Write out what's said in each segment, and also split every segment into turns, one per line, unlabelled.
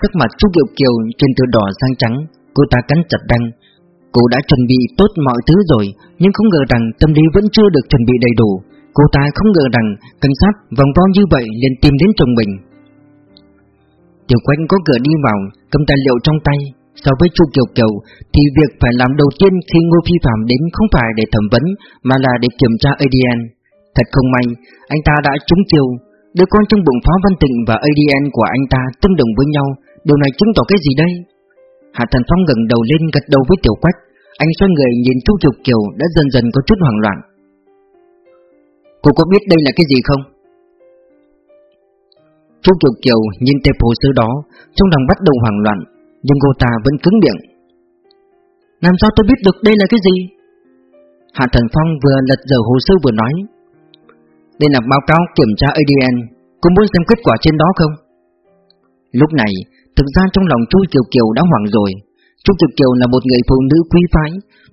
Sắc mặt Chu Kiều Kiều trên từ đỏ sang trắng, cô ta cắn chặt răng. Cô đã chuẩn bị tốt mọi thứ rồi, nhưng không ngờ rằng tâm lý vẫn chưa được chuẩn bị đầy đủ. Cô ta không ngờ rằng cảnh sát vòng vo như vậy liền tìm đến chồng mình. Tiểu Quanh có cửa đi vào, cầm tài liệu trong tay. So với Chu Kiều Kiều thì việc phải làm đầu tiên khi Ngô Phi Phạm đến không phải để thẩm vấn mà là để kiểm tra ADN. Thật không may, anh ta đã trúng chiêu. Đứa con trong bụng Phó Văn Tịnh và ADN của anh ta tương đồng với nhau. Điều này chứng tỏ cái gì đây? Hạ Thần Phong gần đầu lên gật đầu với Tiểu Quách. Anh xoay người nhìn Chu Kiều Kiều đã dần dần có chút hoảng loạn. Cô có biết đây là cái gì không? Chu Kiều Kiều nhìn tệp hồ sơ đó, trong lòng bắt đầu hoảng loạn, nhưng cô ta vẫn cứng miệng. Làm sao tôi biết được đây là cái gì? Hạ Thần Phong vừa lật dở hồ sơ vừa nói. Đây là báo cáo kiểm tra ADN, cô muốn xem kết quả trên đó không? Lúc này, thực ra trong lòng Chu Kiều Kiều đã hoảng rồi. Chu Kiều Kiều là một người phụ nữ quý phái,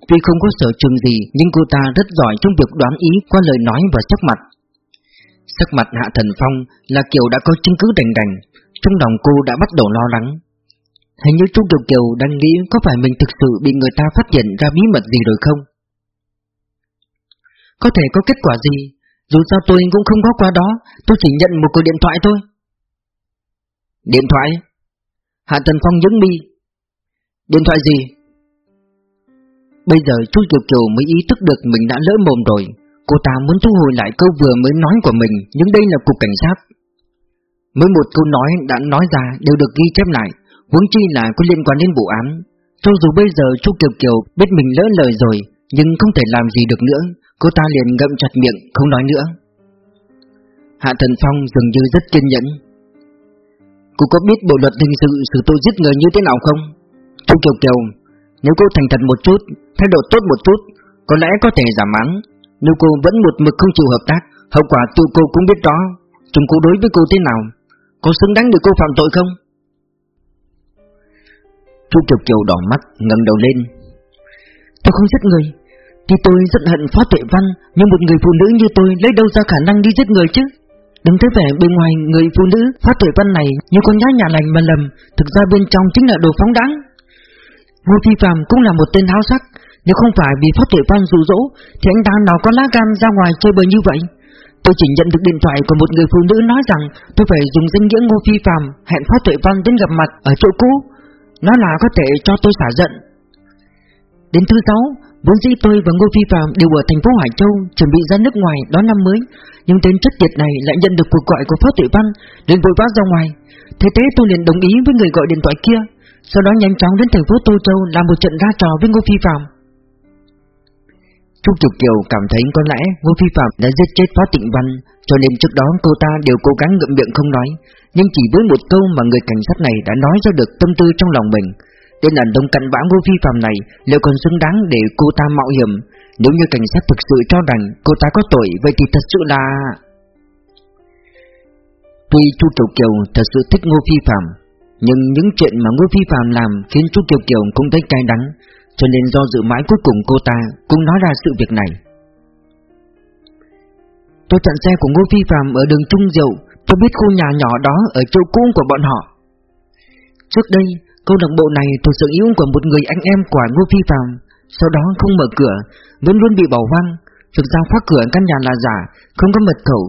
tuy không có sở trường gì nhưng cô ta rất giỏi trong việc đoán ý qua lời nói và sắc mặt. Sắc mặt Hạ Thần Phong là Kiều đã có chứng cứ đành đành, trong lòng cô đã bắt đầu lo lắng. Hình như Chu Kiều Kiều đang nghĩ có phải mình thực sự bị người ta phát hiện ra bí mật gì rồi không? Có thể có kết quả gì, dù sao tôi cũng không có qua đó, tôi chỉ nhận một cuộc điện thoại thôi. Điện thoại? Hạ Tần Phong nhấn mi. Điện thoại gì? Bây giờ Chu Kiều Kiều mới ý thức được mình đã lỡ mồm rồi. Cô ta muốn thu hồi lại câu vừa mới nói của mình, nhưng đây là cục cảnh sát. Mỗi một câu nói đã nói ra đều được ghi chép lại, huống chi là có liên quan đến vụ án. Cho dù bây giờ Chu Kiều Kiều biết mình lỡ lời rồi, nhưng không thể làm gì được nữa, cô ta liền ngậm chặt miệng, không nói nữa. Hạ Thần Phong dường như rất kiên nhẫn. Cô có biết bộ luật hình sự xử tội giết người như thế nào không? Chu Kiều Kiều, nếu cô thành thật một chút, thái độ tốt một chút, có lẽ có thể giảm án. Nếu cô vẫn một mực không chịu hợp tác, hậu quả tụi cô cũng biết đó. Chúng cô đối với cô thế nào? Có xứng đáng được cô phạm tội không? Chu Kiều Kiều đỏ mắt, ngẩng đầu lên. Tôi không giết người, thì tôi rất hận Phó Tuệ Văn, nhưng một người phụ nữ như tôi lấy đâu ra khả năng đi giết người chứ? Đừng thấy vẻ bên ngoài người phụ nữ Phó Tuệ Văn này như con nhá nhà lành mà lầm, thực ra bên trong chính là đồ phóng đáng. Ngô Phi Phạm cũng là một tên háo sắc, nếu không phải bị Phó Tuệ Văn dụ dỗ, thì anh ta nào có lá gan ra ngoài chơi bời như vậy? Tôi chỉ nhận được điện thoại của một người phụ nữ nói rằng tôi phải dùng danh nghĩa Ngô Phi Phạm hẹn Phó Tuệ Văn đến gặp mặt ở chỗ cũ. Nó là có thể cho tôi xả giận. Đến thứ sáu, vốn dĩ tôi và Ngô Phi Phạm đều ở thành phố Hải Châu chuẩn bị ra nước ngoài đón năm mới, nhưng tên chất tiệt này lại nhận được cuộc gọi của Phó Tuệ Văn, nên vội vã ra ngoài. Thế thế tôi liền đồng ý với người gọi điện thoại kia, sau đó nhanh chóng đến thành phố Tô Châu làm một trận ra trò với Ngô Phi Phạm. Trúc Trục Kiều cảm thấy có lẽ Ngô Phi Phạm đã giết chết Phó Tịnh Văn, cho nên trước đó cô ta đều cố gắng ngậm miệng không nói, nhưng chỉ với một câu mà người cảnh sát này đã nói ra được tâm tư trong lòng mình. Tên đàn đồng cặn bã Ngô Phi Phạm này liệu còn xứng đáng để cô ta mạo hiểm? Nếu như cảnh sát thực sự cho rằng cô ta có tội, vậy thì thật sự là... Tuy Chu Kiều Kiều thật sự thích Ngô Phi Phạm, nhưng những chuyện mà Ngô Phi Phạm làm khiến Chu Kiều Kiều cũng thấy cay đắng, cho nên do dự mãi cuối cùng cô ta cũng nói ra sự việc này. Tôi chặn xe của Ngô Phi Phạm ở đường Trung Diệu, tôi biết khu nhà nhỏ đó ở chỗ cũ của bọn họ. Trước đây, câu lạc bộ này thuộc sở hữu của một người anh em của Ngô Phi Phạm, sau đó không mở cửa, vẫn luôn bị bỏ hoang. Thực ra khóa cửa căn nhà là giả, không có mật khẩu,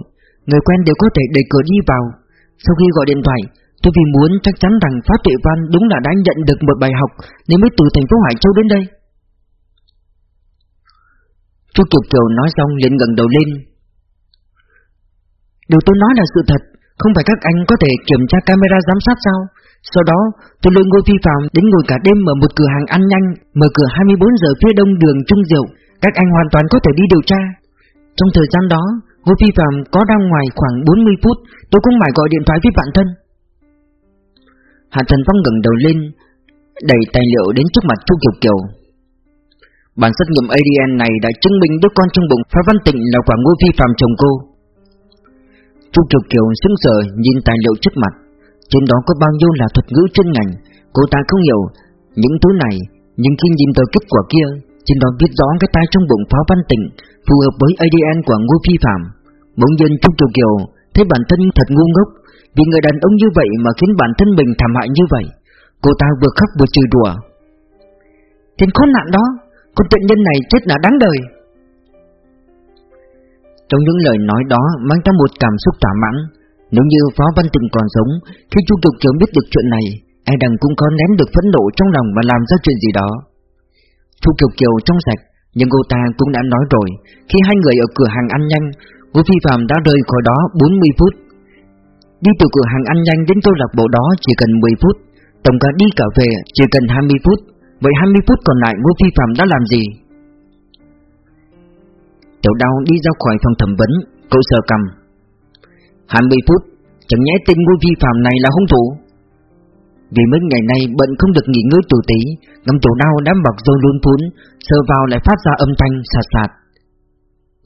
người quen đều có thể đẩy cửa đi vào. Sau khi gọi điện thoại, tôi vì muốn chắc chắn rằng Phát Tuệ Văn đúng là đã nhận được một bài học nên mới từ thành phố Hải Châu đến đây. chú Kiều Kiều nói xong liền gần đầu lên. Điều tôi nói là sự thật, không phải các anh có thể kiểm tra camera giám sát sao? Sau đó, tôi lôi Ngô phi phạm đến ngồi cả đêm ở một cửa hàng ăn nhanh, mở cửa 24 giờ phía đông đường Trung Diệu. Các anh hoàn toàn có thể đi điều tra. Trong thời gian đó, Ngô Phi Phạm có ra ngoài khoảng 40 phút, tôi cũng phải gọi điện thoại với bạn thân. Hạ Thần Phong ngẩng đầu lên, đẩy tài liệu đến trước mặt Chu Kiều Kiều. Bản xét nghiệm ADN này đã chứng minh đứa con trong bụng Phạm Văn Tịnh là quả Ngô Phi Phạm chồng cô. Chu Kiều Kiều sững sờ nhìn tài liệu trước mặt, trên đó có bao nhiêu là thuật ngữ chuyên ngành, cô ta không hiểu. Những thứ này, nhưng khi nhìn tờ kết quả kia, trên đó biết rõ cái tay trong bụng pháo Văn tình phù hợp với ADN của Ngô Phi Phạm. Bỗng nhiên Trung Kiều Kiều thấy bản thân thật ngu ngốc Vì người đàn ông như vậy mà khiến bản thân mình thảm hại như vậy. Cô ta vừa khóc vừa chửi đùa. Tên khốn nạn đó Con tiện nhân này chết là đáng đời. Trong những lời nói đó mang ra một cảm xúc thỏa mãn nếu như Phó Văn Tình còn sống, Khi Chu Kiều Kiều biết được chuyện này e đằng cũng có nén được phẫn nộ trong lòng và làm ra chuyện gì đó. Chu Kiều Kiều trong sạch, Nhưng cô ta cũng đã nói rồi, Khi hai người ở cửa hàng ăn nhanh Ngô Phi Phạm đã rời khỏi đó 40 phút. Đi từ cửa hàng ăn nhanh đến câu lạc bộ đó chỉ cần 10 phút, Tổng cả đi cả về chỉ cần 20 phút, Vậy 20 phút còn lại Ngô Phi Phạm đã làm gì? Tiểu đau đi ra khỏi phòng thẩm vấn, Cậu sờ cầm 20 phút Chẳng nhẽ tên ngu vi Phạm này là hung thủ Vì mấy ngày nay bận không được nghỉ ngơi tù tí Ngâm chỗ đau đám bọc dâu luôn phún Sờ vào lại phát ra âm thanh sạt sạt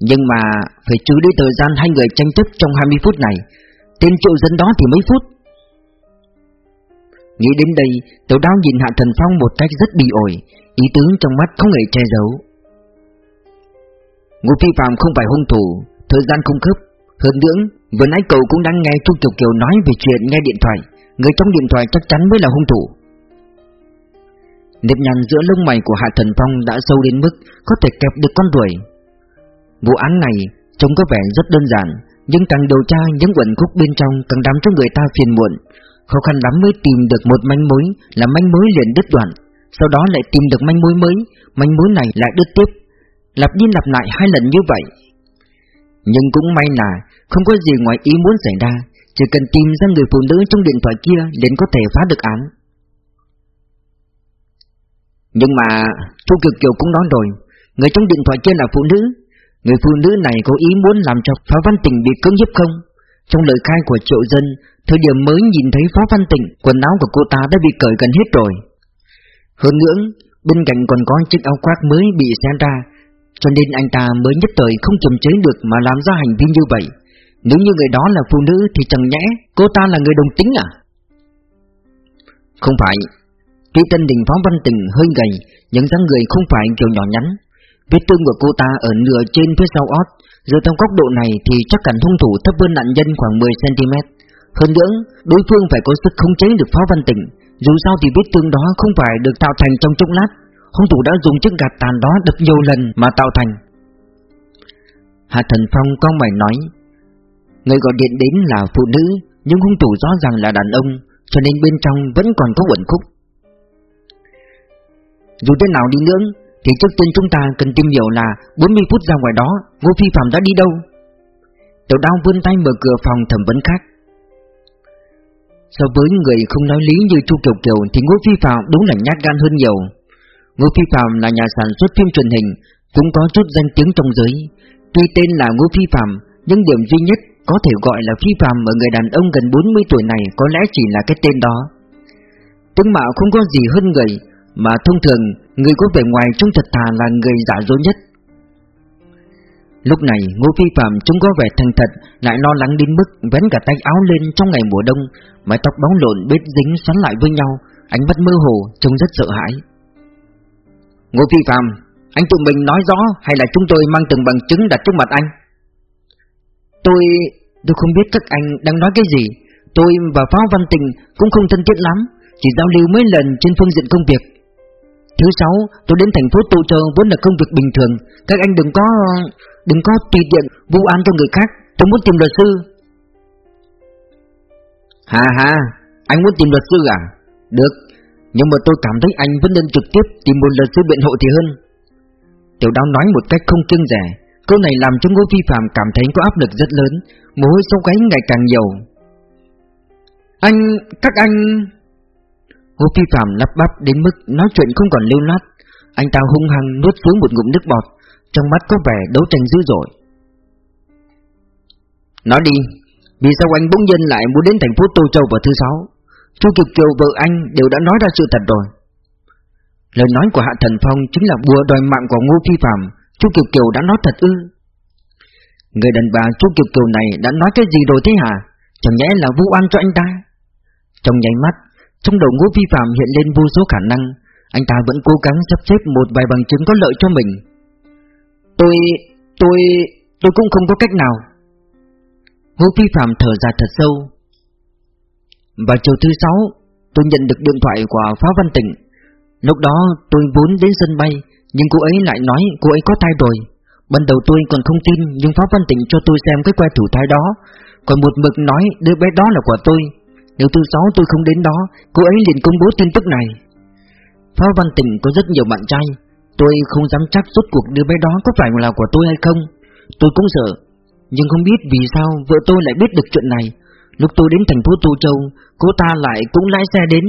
Nhưng mà Phải chú đi thời gian hai người tranh chấp trong 20 phút này Tên triệu dân đó thì mấy phút Nghĩ đến đây, tiểu đao nhìn Hạ Thần Phong một cách rất bị ổi, ý tướng trong mắt không hề che giấu. Ngô Phi Phạm không phải hung thủ, thời gian không khớp. Hơn nữa, vừa nãy cậu cũng đang nghe Chu Kiều Kiều nói về chuyện nghe điện thoại, người trong điện thoại chắc chắn mới là hung thủ. Nếp nhăn giữa lông mày của Hạ Thần Phong đã sâu đến mức có thể kẹp được con ruồi. Vụ án này trông có vẻ rất đơn giản, nhưng càng điều tra những quẩn khúc bên trong càng làm cho người ta phiền muộn, Khó khăn lắm mới tìm được một manh mối Là manh mối liền đứt đoạn Sau đó lại tìm được manh mối mới Manh mối này lại đứt tiếp Lặp đi lặp lại hai lần như vậy nhưng cũng may là Không có gì ngoài ý muốn xảy ra, Chỉ cần tìm ra người phụ nữ trong điện thoại kia liền có thể phá được án. Nhưng mà Chu Kiều Kiều cũng nói rồi, Người trong điện thoại kia là phụ nữ. Người phụ nữ này có ý muốn làm cho Phá Văn Tình bị cưỡng hiếp không? Trong lời khai của triệu dân, Thời điểm mới nhìn thấy Phó Văn Tịnh Quần áo của cô ta đã bị cởi gần hết rồi. Hơn nữa, Bên cạnh còn có chiếc áo khoác mới bị xé ra cho nên anh ta mới nhất thời không kiềm chế được Mà làm ra hành vi như vậy. Nếu như người đó là phụ nữ Thì chẳng nhẽ cô ta là người đồng tính à? Không phải. Tuy tên đình Phó Văn tình hơi gầy Nhưng dáng người không phải kiểu nhỏ nhắn. Vết thương của cô ta ở nửa trên phía sau ót. Giờ trong góc độ này thì chắc hẳn hung thủ thấp hơn nạn nhân khoảng 10cm hơn nữa, đối phương phải có sức khống chế được Phó Văn tình, Dù sao thì vết thương đó không phải được tạo thành trong chốc lát. Hung thủ đã dùng chiếc gạt tàn đó đập nhiều lần mà tạo thành. Hạ Thần Phong con mày nói, Người gọi điện đến là phụ nữ, Nhưng hung thủ rõ ràng là đàn ông, Cho nên bên trong vẫn còn có quẩn khúc. Dù thế nào đi nữa, Thì trước tiên chúng ta cần tìm hiểu là 40 phút ra ngoài đó, Ngô Phi Phạm đã đi đâu. Tiểu đao vươn tay mở cửa phòng thẩm vấn khác. So với người không nói lý như Chu Kiều Kiều thì Ngô Phi Phạm đúng là nhát gan hơn nhiều. Ngô Phi Phạm là nhà sản xuất phim truyền hình, cũng có chút danh tiếng trong giới. Tuy tên là Ngô Phi Phạm, nhưng điểm duy nhất có thể gọi là Phi Phạm ở người đàn ông gần 40 tuổi này có lẽ chỉ là cái tên đó. Tướng mạo không có gì hơn người, mà thông thường người có vẻ ngoài trông thật thà là người giả dối nhất. Lúc này Ngô Phi Phạm trông có vẻ thành thật Lại lo lắng đến mức vén cả tay áo lên trong ngày mùa đông Mái tóc bóng lộn bết dính xoắn lại với nhau Ánh mắt mơ hồ trông rất sợ hãi Ngô Phi Phạm Anh tụi mình nói rõ Hay là chúng tôi mang từng bằng chứng đặt trước mặt anh? Tôi... Tôi không biết các anh đang nói cái gì. Tôi và Pháo Văn Tình cũng không thân thiết lắm Chỉ giao lưu mấy lần trên phương diện công việc. Thứ sáu, tôi đến thành phố Tô Châu vốn là công việc bình thường. Các anh đừng có... Đừng có tùy tiện vụ án cho người khác. Tôi muốn tìm luật sư. Hà hà Anh muốn tìm luật sư à? Được nhưng mà tôi cảm thấy anh vẫn nên trực tiếp Tìm một luật sư biện hộ thì hơn. Tiểu đao nói một cách không kiêng rẻ, Câu này làm cho Ngô Phi Phạm cảm thấy có áp lực rất lớn, Mồ hôi sâu gáy ngày càng nhiều. Anh... các anh... Ngô Phi Phạm lắp bắp đến mức nói chuyện không còn lưu lát Anh ta hung hăng nuốt xuống một ngụm nước bọt, trong mắt có vẻ đấu tranh dữ dội. Nói đi, Vì sao anh bỗng nhiên lại muốn đến thành phố Tô Châu vào thứ sáu? Chu Kiều Kiều vợ anh đều đã nói ra sự thật rồi. Lời nói của Hạ Thần Phong chính là bùa đòi mạng của Ngô Phi Phạm. Chu Kiều Kiều đã nói thật ư? Người đàn bà Chu Kiều Kiều này đã nói cái gì rồi thế hả? Chẳng nhẽ là vu oan cho anh ta? Trong nháy mắt, Trong đầu Ngô Phi Phạm hiện lên vô số khả năng. Anh ta vẫn cố gắng sắp xếp một vài bằng chứng có lợi cho mình. Tôi... tôi... tôi cũng không có cách nào. Ngô Phi Phạm thở dài thật sâu. Vào chiều thứ sáu, Tôi nhận được điện thoại của Phá Văn Tịnh. Lúc đó tôi vốn đến sân bay, Nhưng cô ấy lại nói cô ấy có thai rồi. Ban đầu tôi còn không tin, Nhưng Phá Văn Tịnh cho tôi xem cái que thử thai đó. Còn một mực nói đứa bé đó là của tôi. Nếu thứ sáu tôi không đến đó, Cô ấy liền công bố tin tức này. Phá Văn Tịnh có rất nhiều bạn trai. Tôi không dám chắc rốt cuộc đứa bé đó có phải là của tôi hay không. Tôi cũng sợ, Nhưng không biết vì sao vợ tôi lại biết được chuyện này. Lúc tôi đến thành phố Tô Châu, Cô ta lại cũng lái xe đến.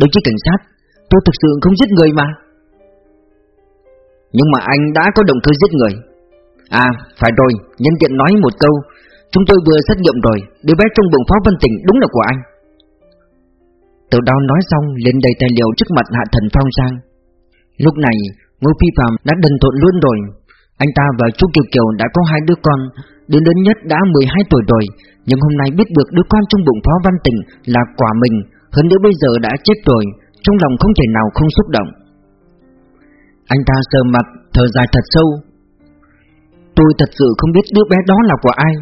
Đồng chí cảnh sát, Tôi thực sự không giết người mà. Nhưng mà anh đã có động cơ giết người. À phải rồi, Nhân tiện nói một câu. Chúng tôi vừa xét nghiệm rồi, Đứa bé trong bụng Phó Vân Tỉnh đúng là của anh. Từ đó nói xong lên đầy tài liệu trước mặt Hạ Thần Phong sang. Lúc này Ngô Phi Phạm đã đần thộn luôn rồi. Anh ta và chú Kiều Kiều đã có hai đứa con Đứa lớn nhất đã 12 tuổi rồi, Nhưng hôm nay biết được đứa con trong bụng Phó Văn Tình là quả mình, Hơn nữa bây giờ đã chết rồi, Trong lòng không thể nào không xúc động. Anh ta sờ mặt, thở dài thật sâu. Tôi thật sự không biết đứa bé đó là của ai.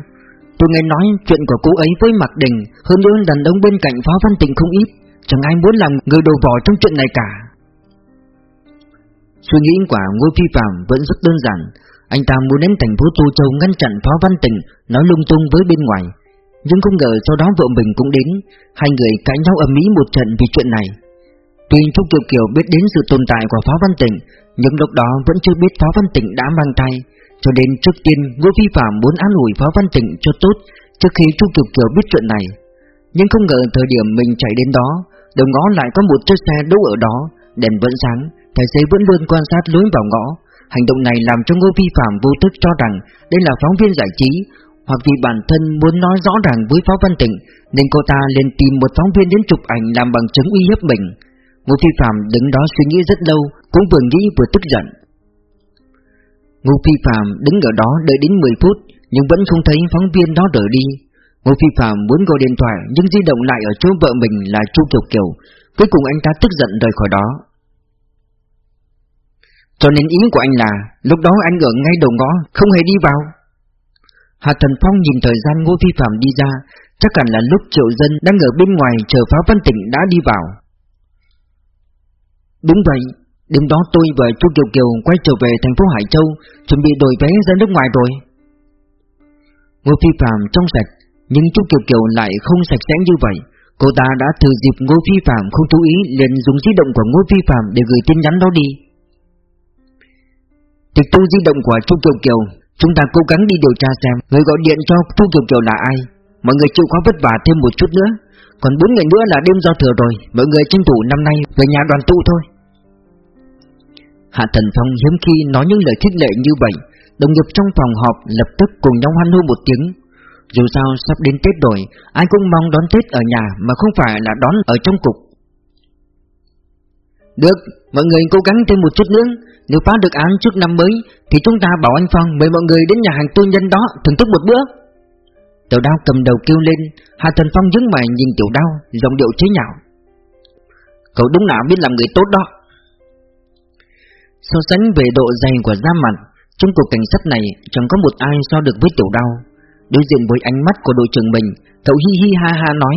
Tôi nghe nói chuyện của cô ấy với Mạc Đình, Hơn nữa đàn ông bên cạnh Phó Văn Tịnh không ít, Chẳng ai muốn làm người đồ vỏ trong chuyện này cả. Suy nghĩ của Ngô Phi Phạm vẫn rất đơn giản anh ta muốn đến thành phố Tô Châu ngăn chặn Phó Văn Tịnh Nói lung tung với bên ngoài. Nhưng không ngờ sau đó vợ mình cũng đến, Hai người cãi nhau ầm ĩ một trận vì chuyện này. Tuy Trúc Kiều Kiều biết đến sự tồn tại của Phó Văn Tịnh Nhưng lúc đó vẫn chưa biết Phó Văn Tịnh đã mang thai. Cho nên trước tiên, Ngô Vi Phạm muốn an ủi Phó Văn Tịnh cho tốt Trước khi Chu Kiều Kiều biết chuyện này. Nhưng không ngờ thời điểm mình chạy đến đó, Đầu ngõ lại có một chiếc xe đỗ ở đó, Đèn vẫn sáng, Tài xế vẫn luôn quan sát lối vào ngõ. Hành động này làm cho Ngô Vi Phạm vô thức cho rằng Đây là phóng viên giải trí, Hoặc vì bản thân muốn nói rõ ràng với Phó Văn Tịnh, Nên cô ta liền tìm một phóng viên đến chụp ảnh Làm bằng chứng uy hiếp mình. Ngô Phi Phạm đứng đó suy nghĩ rất lâu, Cũng vừa nghĩ vừa tức giận. Ngô Phi Phạm đứng ở đó đợi đến 10 phút, Nhưng vẫn không thấy phóng viên đó rời đi. Ngô Phi Phạm muốn gọi điện thoại, Nhưng di động lại ở chỗ vợ mình là Chu Kiều Kiều. Cuối cùng anh ta tức giận rời khỏi đó. Cho nên ý của anh là, Lúc đó anh ở ngay đầu ngõ, Không hề đi vào. Hạ Thần Phong nhìn thời gian Ngô Phi Phạm đi ra, Chắc hẳn là lúc triệu dân đang ở bên ngoài chờ phá văn tỉnh đã đi vào. Đúng vậy, Đêm đó tôi và chú Kiều Kiều quay trở về thành phố Hải Châu, Chuẩn bị đổi vé ra nước ngoài rồi. Ngô Phi Phạm trong sạch, Nhưng chú Kiều Kiều lại không sạch sẽ như vậy. Cô ta đã thừa dịp Ngô Phi Phạm không chú ý liền dùng di động của Ngô Phi Phạm để gửi tin nhắn đó đi. Tịch thu di động của Chu Kiều Kiều, Chúng ta cố gắng đi điều tra xem Người gọi điện cho Chu Kiều Kiều là ai. Mọi người chịu khó vất vả thêm một chút nữa. Còn 4 ngày nữa là đêm giao thừa rồi, Mọi người tranh thủ năm nay về nhà đoàn tụ thôi. Hạ Thần Phong hiếm khi nói những lời khích lệ như vậy. Đồng nghiệp trong phòng họp lập tức cùng nhau hoan hô một tiếng. Dù sao sắp đến Tết rồi, Ai cũng mong đón Tết ở nhà Mà không phải là đón ở trong cục. Được, mọi người cố gắng thêm một chút nữa. Nếu phá được án trước năm mới Thì chúng ta bảo anh Phong mời mọi người đến nhà hàng tư nhân đó Thưởng thức một bữa. Tiểu đao cầm đầu kêu lên Hạ Thần Phong dứng mày nhìn tiểu đao Giọng điệu chế nhạo. Cậu đúng nào biết làm người tốt đó. So sánh về độ dày của da mặt Trong cuộc cảnh sát này Chẳng có một ai so được với tiểu Đao. Đối diện với ánh mắt của đội trưởng mình Cậu hi hi ha ha nói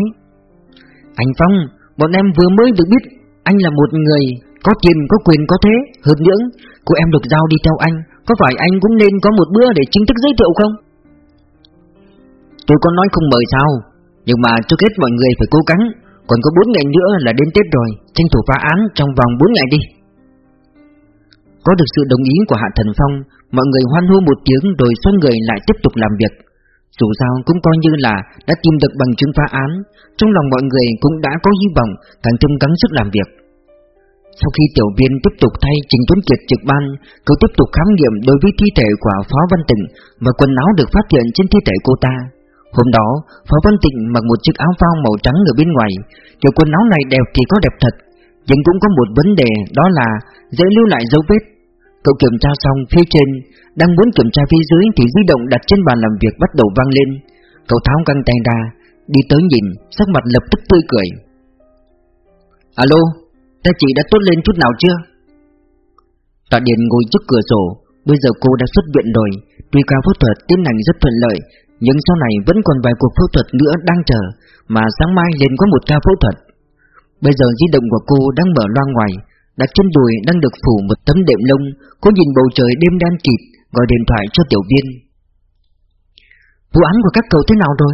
Anh Phong Bọn em vừa mới được biết anh là một người Có tiền, có quyền, có thế, Hợp nhưỡng Cô em được giao đi theo anh. Có phải anh cũng nên có một bữa để chính thức giới thiệu không? Tôi có nói không mời sao, Nhưng mà trước hết mọi người phải cố gắng. Còn có 4 ngày nữa là đến Tết rồi, Tranh thủ phá án trong vòng 4 ngày đi. Có được sự đồng ý của Hạ Thần Phong, Mọi người hoan hô một tiếng rồi xoay người lại tiếp tục làm việc. Dù sao cũng coi như là đã tìm được bằng chứng phá án Trong lòng mọi người cũng đã có hy vọng càng thêm gắng sức làm việc. Sau khi tiểu viên tiếp tục thay Trình Tuấn Kiệt trực ban Cậu tiếp tục khám nghiệm đối với thi thể của Phó Văn Tịnh Và quần áo được phát hiện trên thi thể cô ta. Hôm đó, Phó Văn Tịnh mặc một chiếc áo phao màu trắng ở bên ngoài Kiểu quần áo này đẹp thì có đẹp thật Nhưng cũng có một vấn đề đó là dễ lưu lại dấu vết Cậu kiểm tra xong, phía trên, Đang muốn kiểm tra phía dưới Thì di động đặt trên bàn làm việc bắt đầu vang lên. Cậu tháo găng tay ra, Đi tới nhìn, Sắc mặt lập tức tươi cười. Alo, Ta chị đã tốt lên chút nào chưa? Tạ Điền ngồi trước cửa sổ, Bây giờ cô đã xuất viện rồi. Tuy ca phẫu thuật tiến hành rất thuận lợi, Nhưng sau này vẫn còn vài cuộc phẫu thuật nữa đang chờ, Mà sáng mai lên có một ca phẫu thuật. Bây giờ di động của cô đang mở loa ngoài Đặt trên đùi đang được phủ một tấm đệm lông, Cô nhìn bầu trời đêm đen kịt, Gọi điện thoại cho tiểu viên. Vụ án của các cậu thế nào rồi?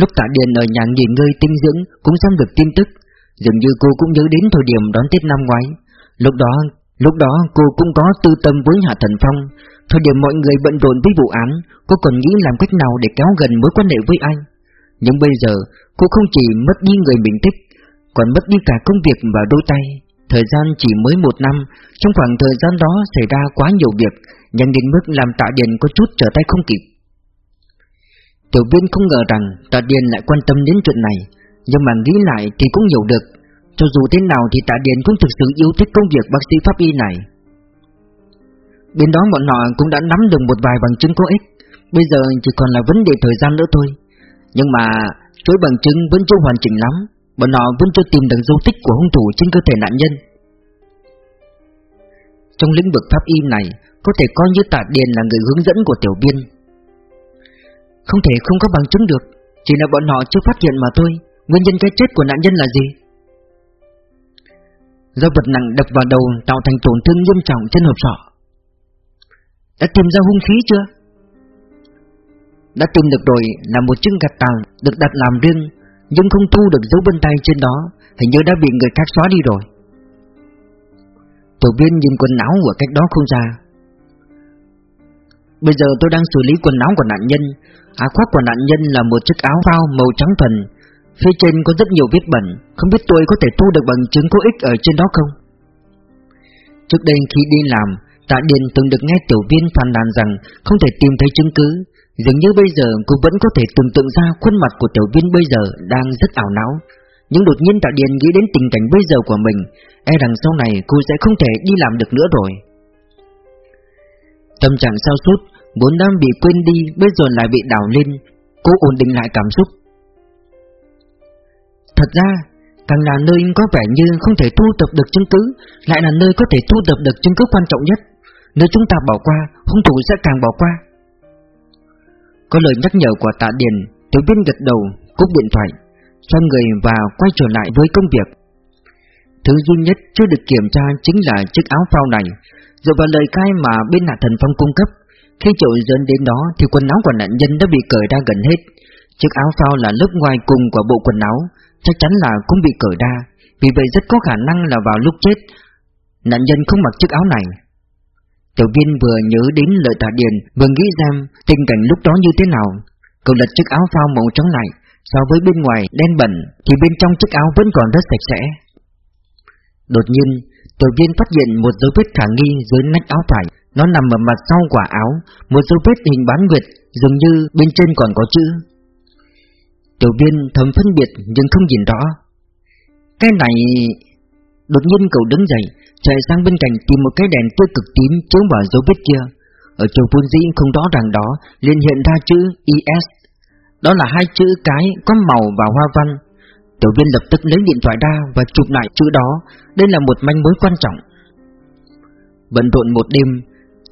Lúc tạ điền ở nhà nghỉ ngơi tinh dưỡng, Cũng xem được tin tức. Dường như cô cũng nhớ đến thời điểm đón Tết năm ngoái. Lúc đó Lúc đó cô cũng có tư tâm với Hạ Thần Phong. Thời điểm mọi người bận rộn với vụ án, Cô còn nghĩ làm cách nào để kéo gần mối quan hệ với anh Nhưng bây giờ, Cô không chỉ mất đi người mình thích, Còn mất đi cả công việc và đôi tay. Thời gian chỉ mới một năm, Trong khoảng thời gian đó xảy ra quá nhiều việc, Nhanh đến mức làm tạ điền có chút trở tay không kịp. Tiểu viên không ngờ rằng tạ điền lại quan tâm đến chuyện này, Nhưng mà nghĩ lại thì cũng hiểu được, Cho dù thế nào thì tạ điền cũng thực sự yêu thích công việc bác sĩ pháp y này. Bên đó bọn họ cũng đã nắm được một vài bằng chứng có ích, Bây giờ chỉ còn là vấn đề thời gian nữa thôi. Nhưng mà chuỗi bằng chứng vẫn chưa hoàn chỉnh lắm. Bọn họ vẫn chưa tìm được dấu tích của hung thủ trên cơ thể nạn nhân. Trong lĩnh vực pháp y này, Có thể coi như tạ điền là người hướng dẫn của tiểu biên Không thể không có bằng chứng được, Chỉ là bọn họ chưa phát hiện mà thôi. Nguyên nhân cái chết của nạn nhân là gì? Do vật nặng đập vào đầu tạo thành tổn thương nghiêm trọng trên hộp sọ. Đã tìm ra hung khí chưa? Đã tìm được rồi, là một chiếc gạch tàng được đặt làm riêng. Nhưng không thu được dấu vân tay trên đó, Hình như đã bị người khác xóa đi rồi. Tiểu viên nhìn quần áo của cách đó không ra Bây giờ tôi đang xử lý quần áo của nạn nhân. Áo khoác của nạn nhân là một chiếc áo phao màu trắng thuần. Phía trên có rất nhiều vết bẩn. Không biết tôi có thể thu được bằng chứng có ích ở trên đó không? Trước đây khi đi làm, Tạ Điền từng được nghe tiểu viên phàn nàn rằng không thể tìm thấy chứng cứ. Dường như bây giờ cô vẫn có thể tưởng tượng ra khuôn mặt của tiểu viên bây giờ đang rất ảo não. Nhưng đột nhiên Tạ Điền nghĩ đến tình cảnh bây giờ của mình E rằng sau này cô sẽ không thể đi làm được nữa rồi. Tâm trạng sao sút, Vốn đang bị quên đi, Bây giờ lại bị đảo lên. Cô ổn định lại cảm xúc. Thật ra, Càng là nơi có vẻ như không thể thu thập được chứng cứ, Lại là nơi có thể thu thập được chứng cứ quan trọng nhất. Nếu chúng ta bỏ qua, Hung thủ sẽ càng bỏ qua. Có lời nhắc nhở của tạ điền, Tiểu biên gật đầu, cúp điện thoại Xoay người và quay trở lại với công việc. Thứ duy nhất chưa được kiểm tra chính là chiếc áo phao này. Dựa vào lời khai mà bên hạ thần phong cung cấp, Khi triệu dân đến đó thì quần áo của nạn nhân đã bị cởi ra gần hết. Chiếc áo phao là lớp ngoài cùng của bộ quần áo, Chắc chắn là cũng bị cởi ra. Vì vậy rất có khả năng là vào lúc chết, Nạn nhân không mặc chiếc áo này. Tiểu viên vừa nhớ đến lời tạ điền, Vừa nghĩ xem tình cảnh lúc đó như thế nào. Cậu lật chiếc áo phao màu trắng lại, So với bên ngoài đen bẩn, Thì bên trong chiếc áo vẫn còn rất sạch sẽ. Đột nhiên, Tiểu viên phát hiện một dấu vết khả nghi dưới nách áo phải. Nó nằm ở mặt sau quả áo, Một dấu vết hình bán nguyệt, Dường như bên trên còn có chữ. Tiểu viên thầm phân biệt nhưng không nhìn rõ. Cái này Đột nhiên cậu đứng dậy chạy sang bên cạnh tìm một cái đèn tia cực tím chiếu vào dấu vết kia. Ở chỗ vốn dĩ không rõ ràng đó liền hiện ra chữ IS. Đó là hai chữ cái có màu và hoa văn. Tiểu viên lập tức lấy điện thoại ra và chụp lại chữ đó. Đây là một manh mối quan trọng. Bận rộn một đêm,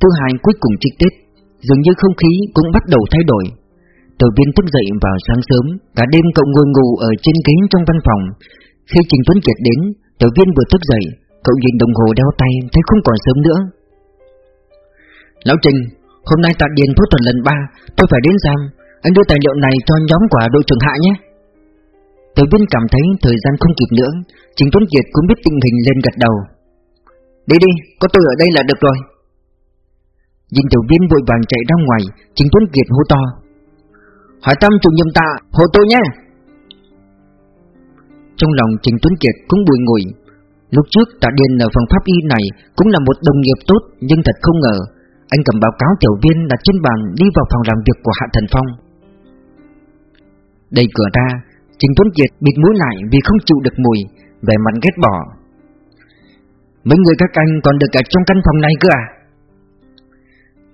thứ hai cuối cùng trích Tết, dường như không khí cũng bắt đầu thay đổi. Tiểu viên thức dậy vào sáng sớm, cả đêm cậu ngồi ngủ ở trên ghế trong văn phòng. Khi Trình Tuấn Kiệt đến, tiểu viên vừa thức dậy, Cậu nhìn đồng hồ đeo tay thấy không còn sớm nữa. Lão Trình Hôm nay tại Điền phẫu thuật lần 3 Tôi phải đến giam. Anh đưa tài liệu này cho nhóm quả đội trưởng hạ nhé. Tiểu viên cảm thấy thời gian không kịp nữa Trình Tuấn Kiệt cũng biết tình hình lên gật đầu. Đi đi, có tôi ở đây là được rồi. Nhìn tiểu viên vội vàng chạy ra ngoài Trình Tuấn Kiệt hô to. Hỏi tâm chủ nhiệm tạ, hộ tôi nhé. Trong lòng Trình Tuấn Kiệt cũng bùi ngùi. Lúc trước Tạ Điền ở phòng pháp y này cũng là một đồng nghiệp tốt nhưng thật không ngờ Anh cầm báo cáo tiểu viên đặt trên bàn đi vào phòng làm việc của Hạ Thần Phong. Đẩy cửa ra, Trình Tuấn Kiệt bịt mũi lại vì không chịu được mùi, vẻ mặt ghét bỏ. Mấy người các anh còn được ở trong căn phòng này cơ à?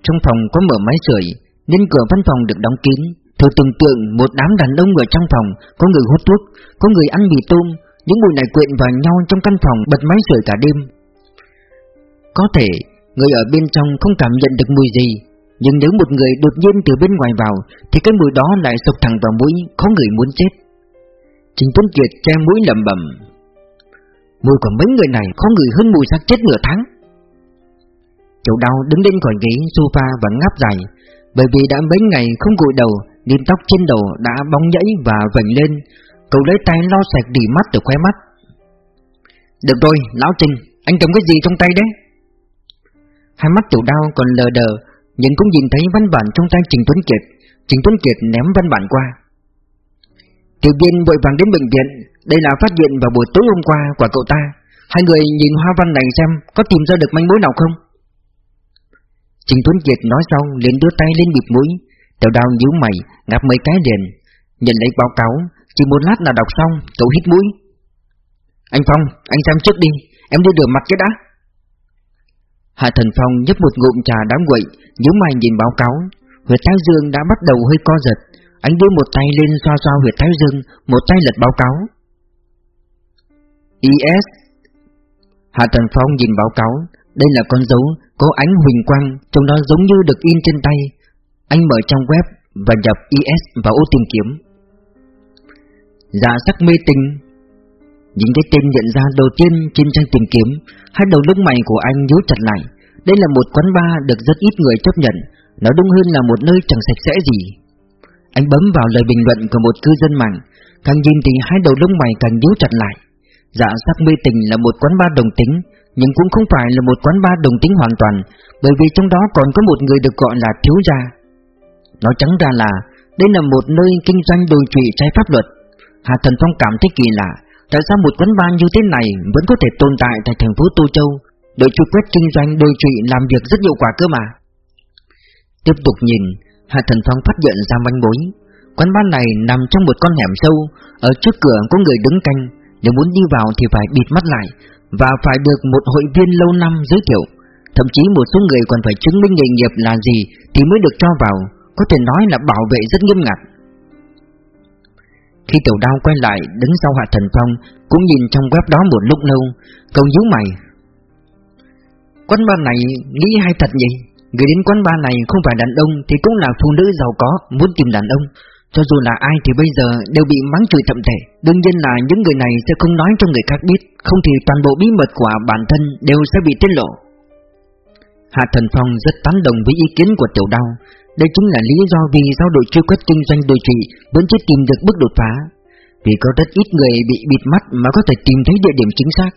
Trong phòng có mở máy sưởi nên cửa văn phòng được đóng kín. Thử tưởng tượng một đám đàn ông ở trong phòng Có người hút thuốc, có người ăn mì tôm những mùi này quyện vào nhau trong căn phòng bật máy sưởi cả đêm. Có thể người ở bên trong không cảm nhận được mùi gì Nhưng nếu một người đột nhiên từ bên ngoài vào Thì cái mùi đó lại sộc thẳng vào mũi Có người muốn chết. Trình Tuấn Kiệt che mũi lẩm bẩm. Mùi của mấy người này có người hơn mùi xác chết nửa tháng. Chậu đau đứng lên khỏi ghế sofa và ngáp dài Bởi vì đã mấy ngày không gội đầu niêm tóc trên đầu đã bóng nhẫy và vành lên Cậu lấy tay lo sạch đỉ mắt từ khóe mắt. Được rồi, Lão Trình Anh cầm cái gì trong tay đấy? Hai mắt tiểu đau còn lờ đờ Nhưng cũng nhìn thấy văn bản trong tay Trình Tuấn Kiệt. Trình Tuấn Kiệt ném văn bản qua. Tiểu viên vội vàng đến bệnh viện. Đây là phát hiện vào buổi tối hôm qua của cậu ta. Hai người nhìn hoa văn này xem Có tìm ra được manh mối nào không? Trình Tuấn Kiệt nói xong liền đưa tay lên bịt mũi. Tiểu đao nhíu mày, Ngáp mấy cái liền Nhận lấy báo cáo, Chỉ một lát là đọc xong Cậu hít mũi. Anh Phong, Anh xem trước đi, Em đi rửa mặt cái đã. Hạ Thần Phong nhấp một ngụm trà đám quậy nhíu mày nhìn báo cáo. Huyệt thái dương đã bắt đầu hơi co giật. Anh đưa một tay lên xoa xoa huyệt thái dương, Một tay lật báo cáo. IS Hạ Thần Phong nhìn báo cáo. Đây là con dấu có ánh huỳnh quang Trong đó giống như được in trên tay. Anh mở trang web và nhập IS vào ô tìm kiếm. Giả sắc mê tình. Những cái tên nhận ra đầu tiên trên trang tìm kiếm, Hai đầu lông mày của anh nhíu chặt lại. Đây là một quán bar được rất ít người chấp nhận. Nó đúng hơn là một nơi chẳng sạch sẽ gì. Anh bấm vào lời bình luận của một cư dân mạng. Càng nhìn thì hai đầu lông mày càng nhíu chặt lại. Dạ sắc mê tình là một quán bar đồng tính, Nhưng cũng không phải là một quán bar đồng tính hoàn toàn, Bởi vì trong đó còn có một người được gọi là thiếu gia. Nói trắng ra là Đây là một nơi kinh doanh đồi trụy trái pháp luật. Hà Thần Phong cảm thấy kỳ lạ, Tại sao một quán bar như thế này Vẫn có thể tồn tại tại thành phố Tô Châu? Đội truy quét kinh doanh đồi trụy làm việc rất hiệu quả cơ mà. Tiếp tục nhìn, Hà Thần Phong phát hiện ra manh mối. Quán bar này nằm trong một con hẻm sâu, Ở trước cửa có người đứng canh. Nếu muốn đi vào thì phải bịt mắt lại Và phải được một hội viên lâu năm giới thiệu. Thậm chí một số người còn phải chứng minh nghề nghiệp là gì Thì mới được cho vào. Có thể nói là bảo vệ rất nghiêm ngặt. Khi tiểu đao quay lại, đứng sau hạ thần phong, Cũng nhìn trong web đó một lúc lâu, Cậu nhíu mày. Quán bar này nghĩ hay thật nhỉ? Người đến quán bar này không phải đàn ông Thì cũng là phụ nữ giàu có, Muốn tìm đàn ông. Cho dù là ai thì bây giờ đều bị mắng chửi thậm tệ Đương nhiên là những người này sẽ không nói cho người khác biết, Không thì toàn bộ bí mật của bản thân đều sẽ bị tiết lộ. Hạ Thần Phong rất tán đồng với ý kiến của Tiểu Đao. Đây chính là lý do vì sao đội chưa quét kinh doanh điều trị vẫn chưa tìm được bước đột phá. Vì có rất ít người bị bịt mắt mà có thể tìm thấy địa điểm chính xác.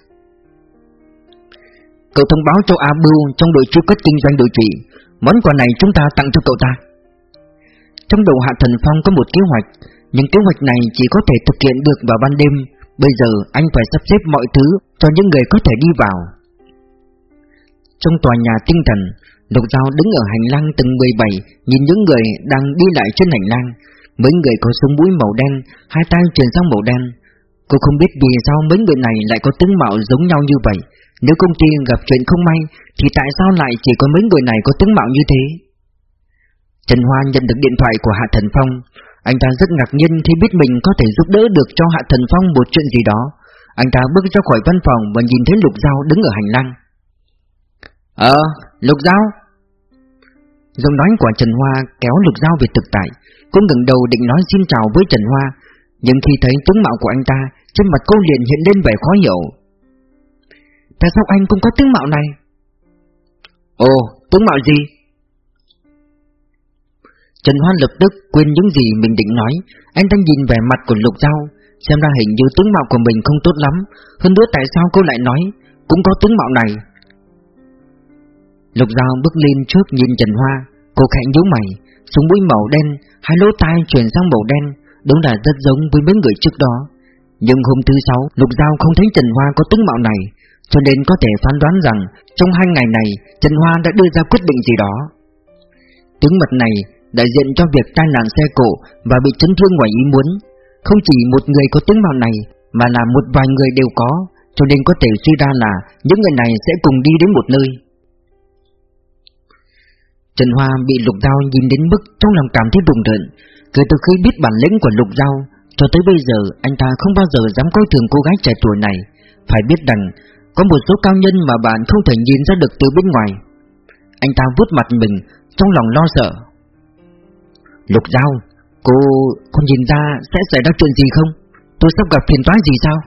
Cậu thông báo cho A Bưu trong đội chưa quét kinh doanh điều trị Món quà này chúng ta tặng cho cậu ta. Trong đầu Hạ Thần Phong có một kế hoạch, Nhưng kế hoạch này chỉ có thể thực hiện được vào ban đêm. Bây giờ anh phải sắp xếp mọi thứ cho những người có thể đi vào. Trong tòa nhà tinh thần Lục Giao đứng ở hành lang tầng 17 Nhìn những người đang đi lại trên hành lang. Mấy người có súng mũi màu đen, Hai tay truyền sang màu đen. Cô không biết vì sao mấy người này lại có tướng mạo giống nhau như vậy. Nếu công ty gặp chuyện không may, Thì tại sao lại chỉ có mấy người này có tướng mạo như thế? Trần Hoa nhận được điện thoại của Hạ Thần Phong. Anh ta rất ngạc nhiên khi biết mình có thể giúp đỡ được cho Hạ Thần Phong một chuyện gì đó. Anh ta bước ra khỏi văn phòng và nhìn thấy Lục Giao đứng ở hành lang. Ờ, Lục Giao. Giọng nói của Trần Hoa kéo Lục Giao về thực tại Cũng ngẩng đầu định nói xin chào với Trần Hoa Nhưng khi thấy tướng mạo của anh ta Trên mặt cô liền hiện lên vẻ khó hiểu. Tại sao anh cũng có tướng mạo này? Ồ, tướng mạo gì? Trần Hoan lập tức quên những gì mình định nói. Anh đang nhìn vẻ mặt của Lục Giao Xem ra hình như tướng mạo của mình không tốt lắm. Hơn nữa tại sao cô lại nói Cũng có tướng mạo này? Lục Giao bước lên trước nhìn Trần Hoa Cô khẽ nhíu mày Súng mũi màu đen Hai lỗ tai chuyển sang màu đen Đúng là rất giống với mấy người trước đó Nhưng hôm thứ sáu Lục Giao không thấy Trần Hoa có tướng mạo này Cho nên có thể phán đoán rằng Trong hai ngày này Trần Hoa đã đưa ra quyết định gì đó Tướng mật này đại diện cho việc tai nạn xe cộ và bị chấn thương ngoài ý muốn. Không chỉ một người có tướng mạo này, mà là một vài người đều có, cho nên có thể suy ra là những người này sẽ cùng đi đến một nơi. Trần Hoa bị Lục Giao nhìn đến mức trong lòng cảm thấy bùng rợn. Kể từ khi biết bản lĩnh của Lục Giao, cho tới bây giờ anh ta không bao giờ dám coi thường cô gái trẻ tuổi này. Phải biết rằng, có một số cao nhân mà bạn không thể nhìn ra được từ bên ngoài. Anh ta vuốt mặt mình, trong lòng lo sợ. Lục Giao, cô, con nhìn ra sẽ xảy ra chuyện gì không? Tôi sắp gặp phiền toái gì sao?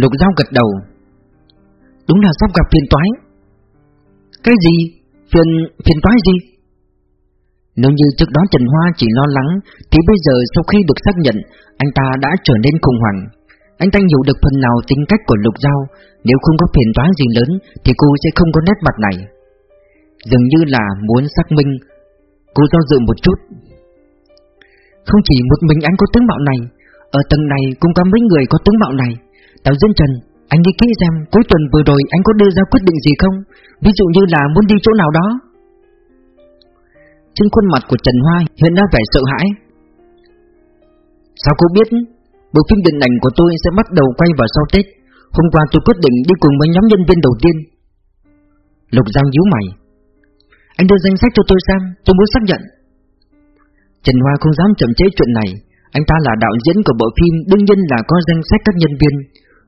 Lục Giao gật đầu. Đúng là sắp gặp phiền toái. Cái gì? Phiền, phiền toái gì? Nếu như trước đó Trần Hoa chỉ lo lắng Thì bây giờ sau khi được xác nhận Anh ta đã trở nên khủng hoảng. Anh ta hiểu được phần nào tính cách của Lục Giao. Nếu không có phiền toái gì lớn Thì cô sẽ không có nét mặt này. Dường như là muốn xác minh. Cô do dự một chút. Không chỉ một mình anh có tướng mạo này Ở tầng này cũng có mấy người có tướng mạo này. Tào Dân Trần anh nghĩ kỹ xem, cuối tuần vừa rồi anh có đưa ra quyết định gì không? Ví dụ như là muốn đi chỗ nào đó. Trên khuôn mặt của Trần Hoa hiện ra vẻ sợ hãi. Sao cô biết Bộ phim điện ảnh của tôi sẽ bắt đầu quay vào sau Tết? Hôm qua tôi quyết định đi cùng với nhóm nhân viên đầu tiên. Lục Giang nhíu mày. Anh đưa danh sách cho tôi xem, Tôi muốn xác nhận. Trần Hoa không dám chậm chế chuyện này. Anh ta là đạo diễn của bộ phim, Đương nhiên là có danh sách các nhân viên.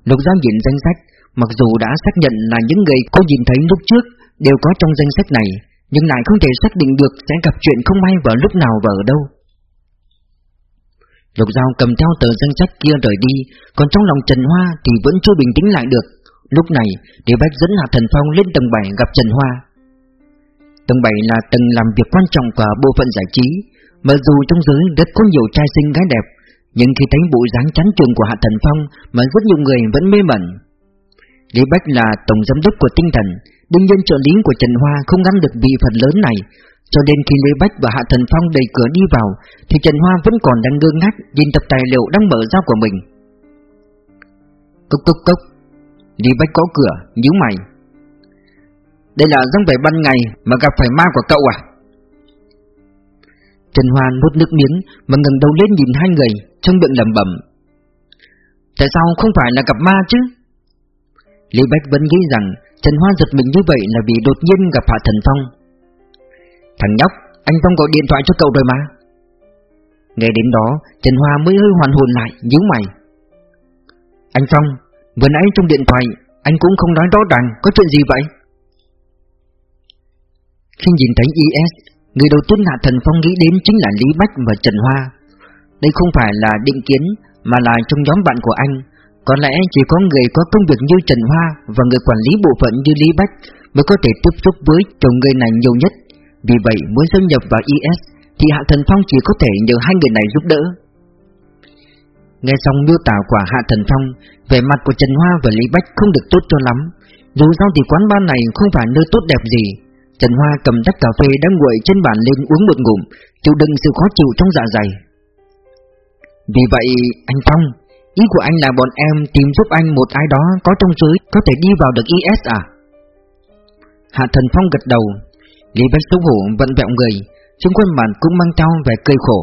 Lục Giao nhìn danh sách Mặc dù đã xác nhận là những người có nhìn thấy lúc trước Đều có trong danh sách này nhưng lại không thể xác định được sẽ gặp chuyện không may vào lúc nào và ở đâu. Lục Giao cầm theo tờ danh sách kia rời đi, còn trong lòng Trần Hoa thì vẫn chưa bình tĩnh lại được. Lúc này, Đề Bách dẫn Hạ Thần Phong lên tầng 7 gặp Trần Hoa. Tầng 7 là tầng làm việc quan trọng của bộ phận giải trí, mặc dù trong giới rất có nhiều trai xinh gái đẹp, nhưng khi thấy bộ dáng chán trường của Hạ Thần Phong mà rất nhiều người vẫn mê mẩn. Lý Bách là tổng giám đốc của tinh thần, Đương nhiên trợ lý của Trần Hoa không ngăn được vị phần lớn này. Cho nên khi Lý Bách và Hạ Thần Phong đẩy cửa đi vào Thì Trần Hoa vẫn còn đang ngơ ngác Nhìn tập tài liệu đang mở ra của mình. Cốc cốc cốc. Lý Bách có cửa, nhíu mày. Đây là dáng vẻ ban ngày Mà gặp phải ma của cậu à? Trần Hoa nuốt nước miếng Mà ngẩng đầu lên nhìn hai người Trong miệng lẩm bẩm. Tại sao không phải là gặp ma chứ? Lý Bách vẫn nghĩ rằng Trần Hoa giật mình như vậy là vì đột nhiên gặp Hạ Thần Phong. Thằng nhóc, anh Phong gọi điện thoại cho cậu rồi mà. Nghe đến đó, Trần Hoa mới hơi hoàn hồn lại, nhíu mày. Anh Phong, vừa nãy trong điện thoại, anh cũng không nói rõ ràng, có chuyện gì vậy? Khi nhìn thấy IS, người đầu tiên Hạ Thần Phong nghĩ đến chính là Lý Bách và Trần Hoa Đây không phải là định kiến, mà là trong nhóm bạn của anh có lẽ chỉ có người có công việc như Trần Hoa và người quản lý bộ phận như Lý Bách mới có thể tiếp xúc với chồng người này nhiều nhất. Vì vậy muốn xâm nhập vào IS thì Hạ Thần Phong chỉ có thể nhờ hai người này giúp đỡ. Nghe xong miêu tả của Hạ Thần Phong, về mặt của Trần Hoa và Lý Bách không được tốt cho lắm. Dù sao thì quán bar này không phải nơi tốt đẹp gì. Trần Hoa cầm tách cà phê đang nguội trên bàn lên uống một ngụm, chịu đựng sự khó chịu trong dạ dày. Vì vậy, anh Phong, Ý của anh là bọn em tìm giúp anh một ai đó có trong giới có thể đi vào được IS à? Hạ Thần Phong gật đầu, Lý Bách xấu hổ vận vẹo người, trên khuôn mặt cũng mang theo vẻ cười khổ.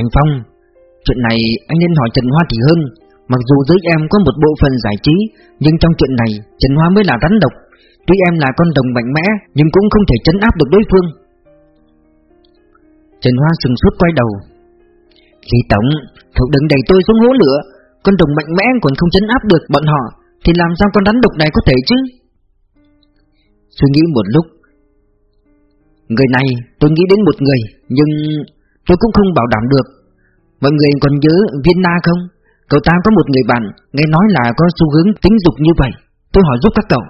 Anh Phong, chuyện này anh nên hỏi Trần Hoa thì hơn. Mặc dù giới em có một bộ phận giải trí, nhưng trong chuyện này Trần Hoa mới là rắn độc. Tuy em là con đồng mạnh mẽ, nhưng cũng không thể chấn áp được đối phương. Trần Hoa sừng sốt quay đầu, Lý Tổng, cậu đừng đẩy tôi xuống hố lửa. Con đồng mạnh mẽ còn không chấn áp được bọn họ Thì làm sao con rắn độc này có thể chứ? Suy nghĩ một lúc. Người này tôi nghĩ đến một người Nhưng tôi cũng không bảo đảm được. Mọi người còn nhớ Viên Na không? Cậu ta có một người bạn Nghe nói là có xu hướng tính dục như vậy. Tôi hỏi giúp các cậu.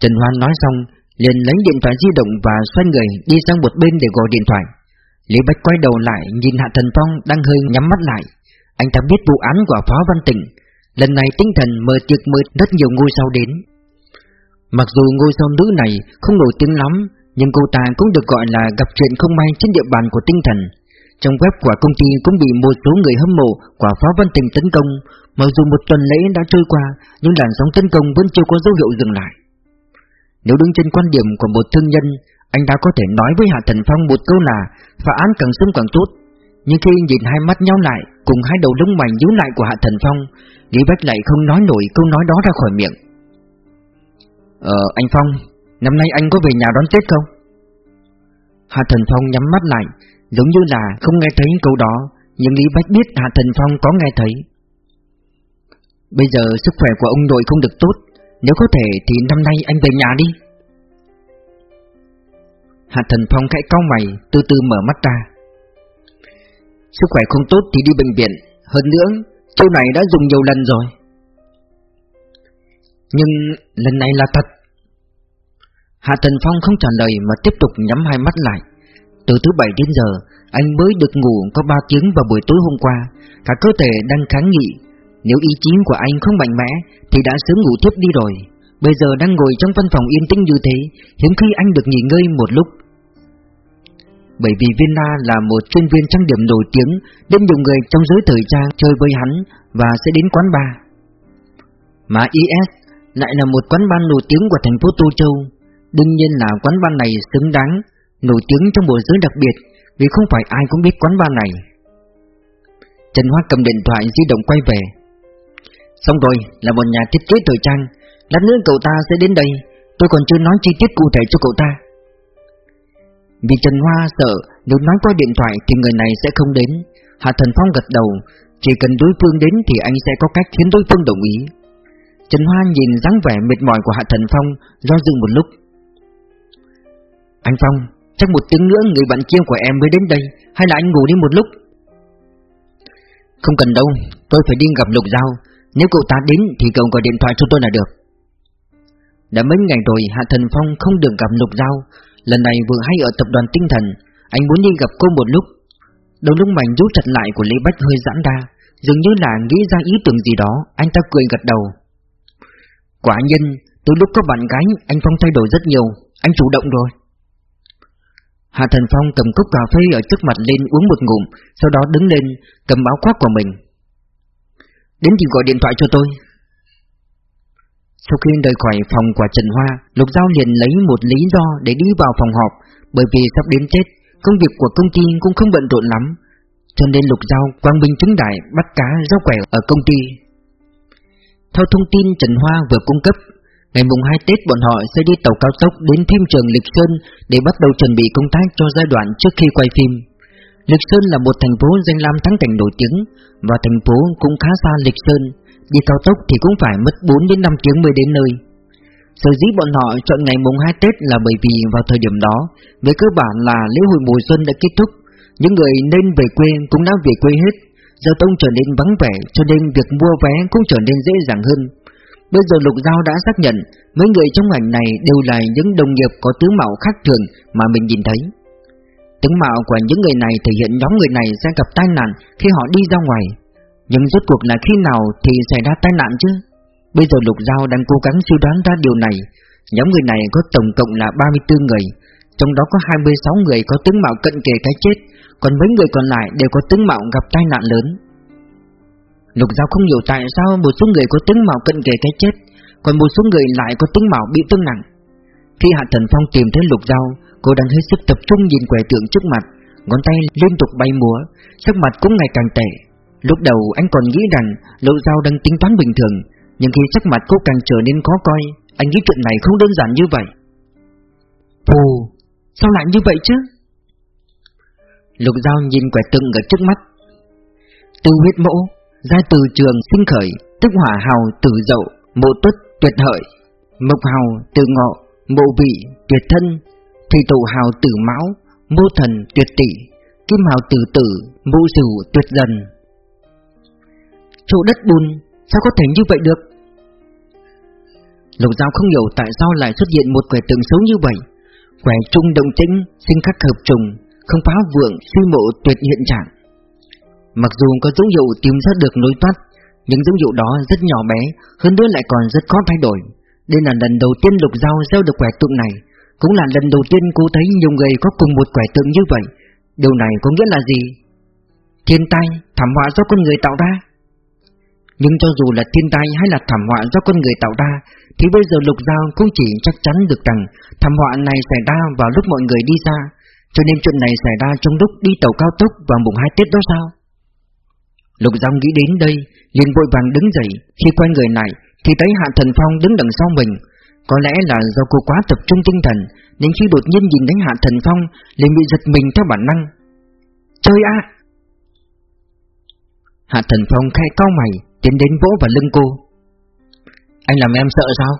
Trần Hoan nói xong, liền lấy điện thoại di động và xoay người đi sang một bên để gọi điện thoại. Lý Bách quay đầu lại, nhìn Hạ Thần Phong đang hơi nhắm mắt lại. Anh ta biết vụ án của Phó Văn Tịnh Lần này tinh thần mời tiệc mời rất nhiều ngôi sao đến. Mặc dù ngôi sao nữ này không nổi tiếng lắm, Nhưng cô ta cũng được gọi là gặp chuyện không may trên địa bàn của tinh thần. Trong web của công ty cũng bị một số người hâm mộ của Phó Văn Tịnh tấn công. Mặc dù một tuần lễ đã trôi qua, Nhưng làn sóng tấn công vẫn chưa có dấu hiệu dừng lại. Nếu đứng trên quan điểm của một thương nhân, anh đã có thể nói với Hạ Thần Phong một câu là Phá án càng sớm càng tốt. Nhưng khi nhìn hai mắt nhau lại, Cùng hai đầu lông mày nhíu lại của Hạ Thần Phong, Lý Bách lại không nói nổi câu nói đó ra khỏi miệng. Ờ anh Phong, Năm nay anh có về nhà đón Tết không? Hạ Thần Phong nhắm mắt lại, Giống như là không nghe thấy câu đó, Nhưng Lý Bách biết Hạ Thần Phong có nghe thấy. Bây giờ sức khỏe của ông nội không được tốt nếu có thể thì năm nay anh về nhà đi. Hạ Thần Phong khẽ cau mày, Từ từ mở mắt ra. Sức khỏe không tốt thì đi bệnh viện. Hơn nữa, Chỗ này đã dùng nhiều lần rồi. Nhưng lần này là thật. Hạ Thần Phong không trả lời Mà tiếp tục nhắm hai mắt lại. Từ thứ bảy đến giờ, Anh mới được ngủ có 3 tiếng vào buổi tối hôm qua. Cả cơ thể đang kháng nghị nếu ý chí của anh không mạnh mẽ, Thì đã sớm ngủ tiếp đi rồi. Bây giờ đang ngồi trong văn phòng yên tĩnh như thế, Hiếm khi anh được nghỉ ngơi một lúc. Bởi vì Vina là một chuyên viên trang điểm nổi tiếng, Nên nhiều người trong giới thời trang chơi với hắn Và sẽ đến quán bar. Mà IS lại là một quán bar nổi tiếng của thành phố Tô Châu. Đương nhiên là quán bar này xứng đáng Nổi tiếng trong bộ giới đặc biệt, Vì không phải ai cũng biết quán bar này. Trần Hoa cầm điện thoại di động quay về. Xong rồi, là một nhà thiết kế thời trang. Lát nữa cậu ta sẽ đến đây. Tôi còn chưa nói chi tiết cụ thể cho cậu ta. Vì Trần Hoa sợ nếu nói qua điện thoại thì người này sẽ không đến. Hạ Thần Phong gật đầu, Chỉ cần đối phương đến thì anh sẽ có cách khiến đối phương đồng ý. Trần Hoa nhìn dáng vẻ mệt mỏi của Hạ Thần Phong, Do dự một lúc. Anh Phong, Chắc một tiếng nữa người bạn kia của em mới đến đây, Hay là anh ngủ đi một lúc? Không cần đâu, Tôi phải đi gặp Lục Giao. Nếu cậu ta đến thì cậu gọi điện thoại cho tôi là được. Đã mấy ngày rồi, Hạ Thần Phong không được gặp Lục Giao. Lần này vừa hay ở tập đoàn tinh thần, Anh muốn đi gặp cô một lúc. Đầu lúc mảnh rút chặt lại của Lê Bách hơi giãn ra, Dường như là nghĩ ra ý tưởng gì đó, Anh ta cười gật đầu. Quả nhân Từ lúc có bạn gái, Anh Phong thay đổi rất nhiều, Anh chủ động rồi. Hạ Thần Phong cầm cốc cà phê ở trước mặt lên uống một ngụm, Sau đó đứng lên, Cầm áo khoác của mình. Đến thì gọi điện thoại cho tôi sau khi rời khỏi phòng của Trần Hoa, Lục Giao liền lấy một lý do để đi vào phòng họp, bởi vì sắp đến Tết, công việc của công ty cũng không bận rộn lắm. Cho nên Lục Giao quang minh chứng đại bắt cá rau quẻ ở công ty. Theo thông tin Trần Hoa vừa cung cấp, ngày mùng 2 Tết bọn họ sẽ đi tàu cao tốc đến thêm trường Lịch Sơn để bắt đầu chuẩn bị công tác cho giai đoạn trước khi quay phim. Lịch Sơn là một thành phố danh lam thắng cảnh nổi tiếng, và thành phố cũng khá xa Lịch Sơn, Đi cao tốc thì cũng phải mất 4 đến 5 tiếng mới đến nơi. Sở dĩ bọn họ chọn ngày mùng 2 Tết là bởi vì vào thời điểm đó Về cơ bản là lễ hội mùa xuân đã kết thúc. Những người nên về quê cũng đã về quê hết. Giao thông trở nên vắng vẻ cho nên việc mua vé cũng trở nên dễ dàng hơn. Bây giờ Lục Giao đã xác nhận Mấy người trong ảnh này đều là những đồng nghiệp có tướng mạo khác thường mà mình nhìn thấy. Tướng mạo của những người này thể hiện nhóm người này sẽ gặp tai nạn khi họ đi ra ngoài. Nhưng rốt cuộc là khi nào thì xảy ra tai nạn chứ? Bây giờ Lục Giao đang cố gắng suy đoán ra điều này. Nhóm người này có tổng cộng là 34 người, Trong đó có 26 người có tướng mạo cận kề cái chết, Còn mấy người còn lại đều có tướng mạo gặp tai nạn lớn. Lục Giao không hiểu tại sao một số người có tướng mạo cận kề cái chết, Còn một số người lại có tướng mạo bị thương nặng. Khi Hạ Thần Phong tìm thấy Lục Giao Cô đang hết sức tập trung nhìn quẻ tượng trước mặt Ngón tay liên tục bay múa Sắc mặt cũng ngày càng tệ. Lúc đầu anh còn nghĩ rằng Lộ Giao đang tính toán bình thường Nhưng khi sắc mặt cô càng trở nên khó coi Anh nghĩ chuyện này không đơn giản như vậy. Phù Sao lại như vậy chứ? Lục Giao nhìn quẻ tượng ở trước mắt. Từ huyết mẫu Ra từ trường sinh khởi Tức hỏa hào tử dậu Mộ tuất tuyệt hợi. Mộc hào từ ngọ Mộ vị tuyệt thân, Thủy tụ hào tử máu Mô thần tuyệt tỵ Kim hào tử tử, mô sửu tuyệt dần. Chỗ đất bùn, Sao có thể như vậy được? Lục Giao không hiểu tại sao lại xuất hiện một quẻ tượng xấu như vậy. Quẻ trung động tĩnh, Sinh khắc hợp trùng, Không phá vượng, suy mộ tuyệt hiện trạng. Mặc dù có dấu hiệu tìm ra được nối thoát, Nhưng dấu hiệu đó rất nhỏ bé, Hơn nữa lại còn rất khó thay đổi. Đây là lần đầu tiên Lục Giao gieo được quẻ tượng này Cũng là lần đầu tiên cô thấy nhiều người có cùng một quẻ tượng như vậy. Điều này có nghĩa là gì? Thiên tai, thảm họa do con người tạo ra. Nhưng cho dù là thiên tai hay là thảm họa do con người tạo ra Thì bây giờ Lục Giao cũng chỉ chắc chắn được rằng Thảm họa này xảy ra vào lúc mọi người đi xa Cho nên chuyện này xảy ra trong lúc đi tàu cao tốc vào mùng 2 Tết đó sao? Lục Giao nghĩ đến đây liền vội vàng đứng dậy. Khi quay người lại thì thấy Hạ Thần Phong đứng đằng sau mình Có lẽ là do cô quá tập trung tinh thần Nên khi đột nhiên nhìn thấy Hạ Thần Phong liền bị giật mình theo bản năng Chơi ạ Hạ Thần Phong khai cao mày Tiến đến vỗ vào lưng cô Anh làm em sợ sao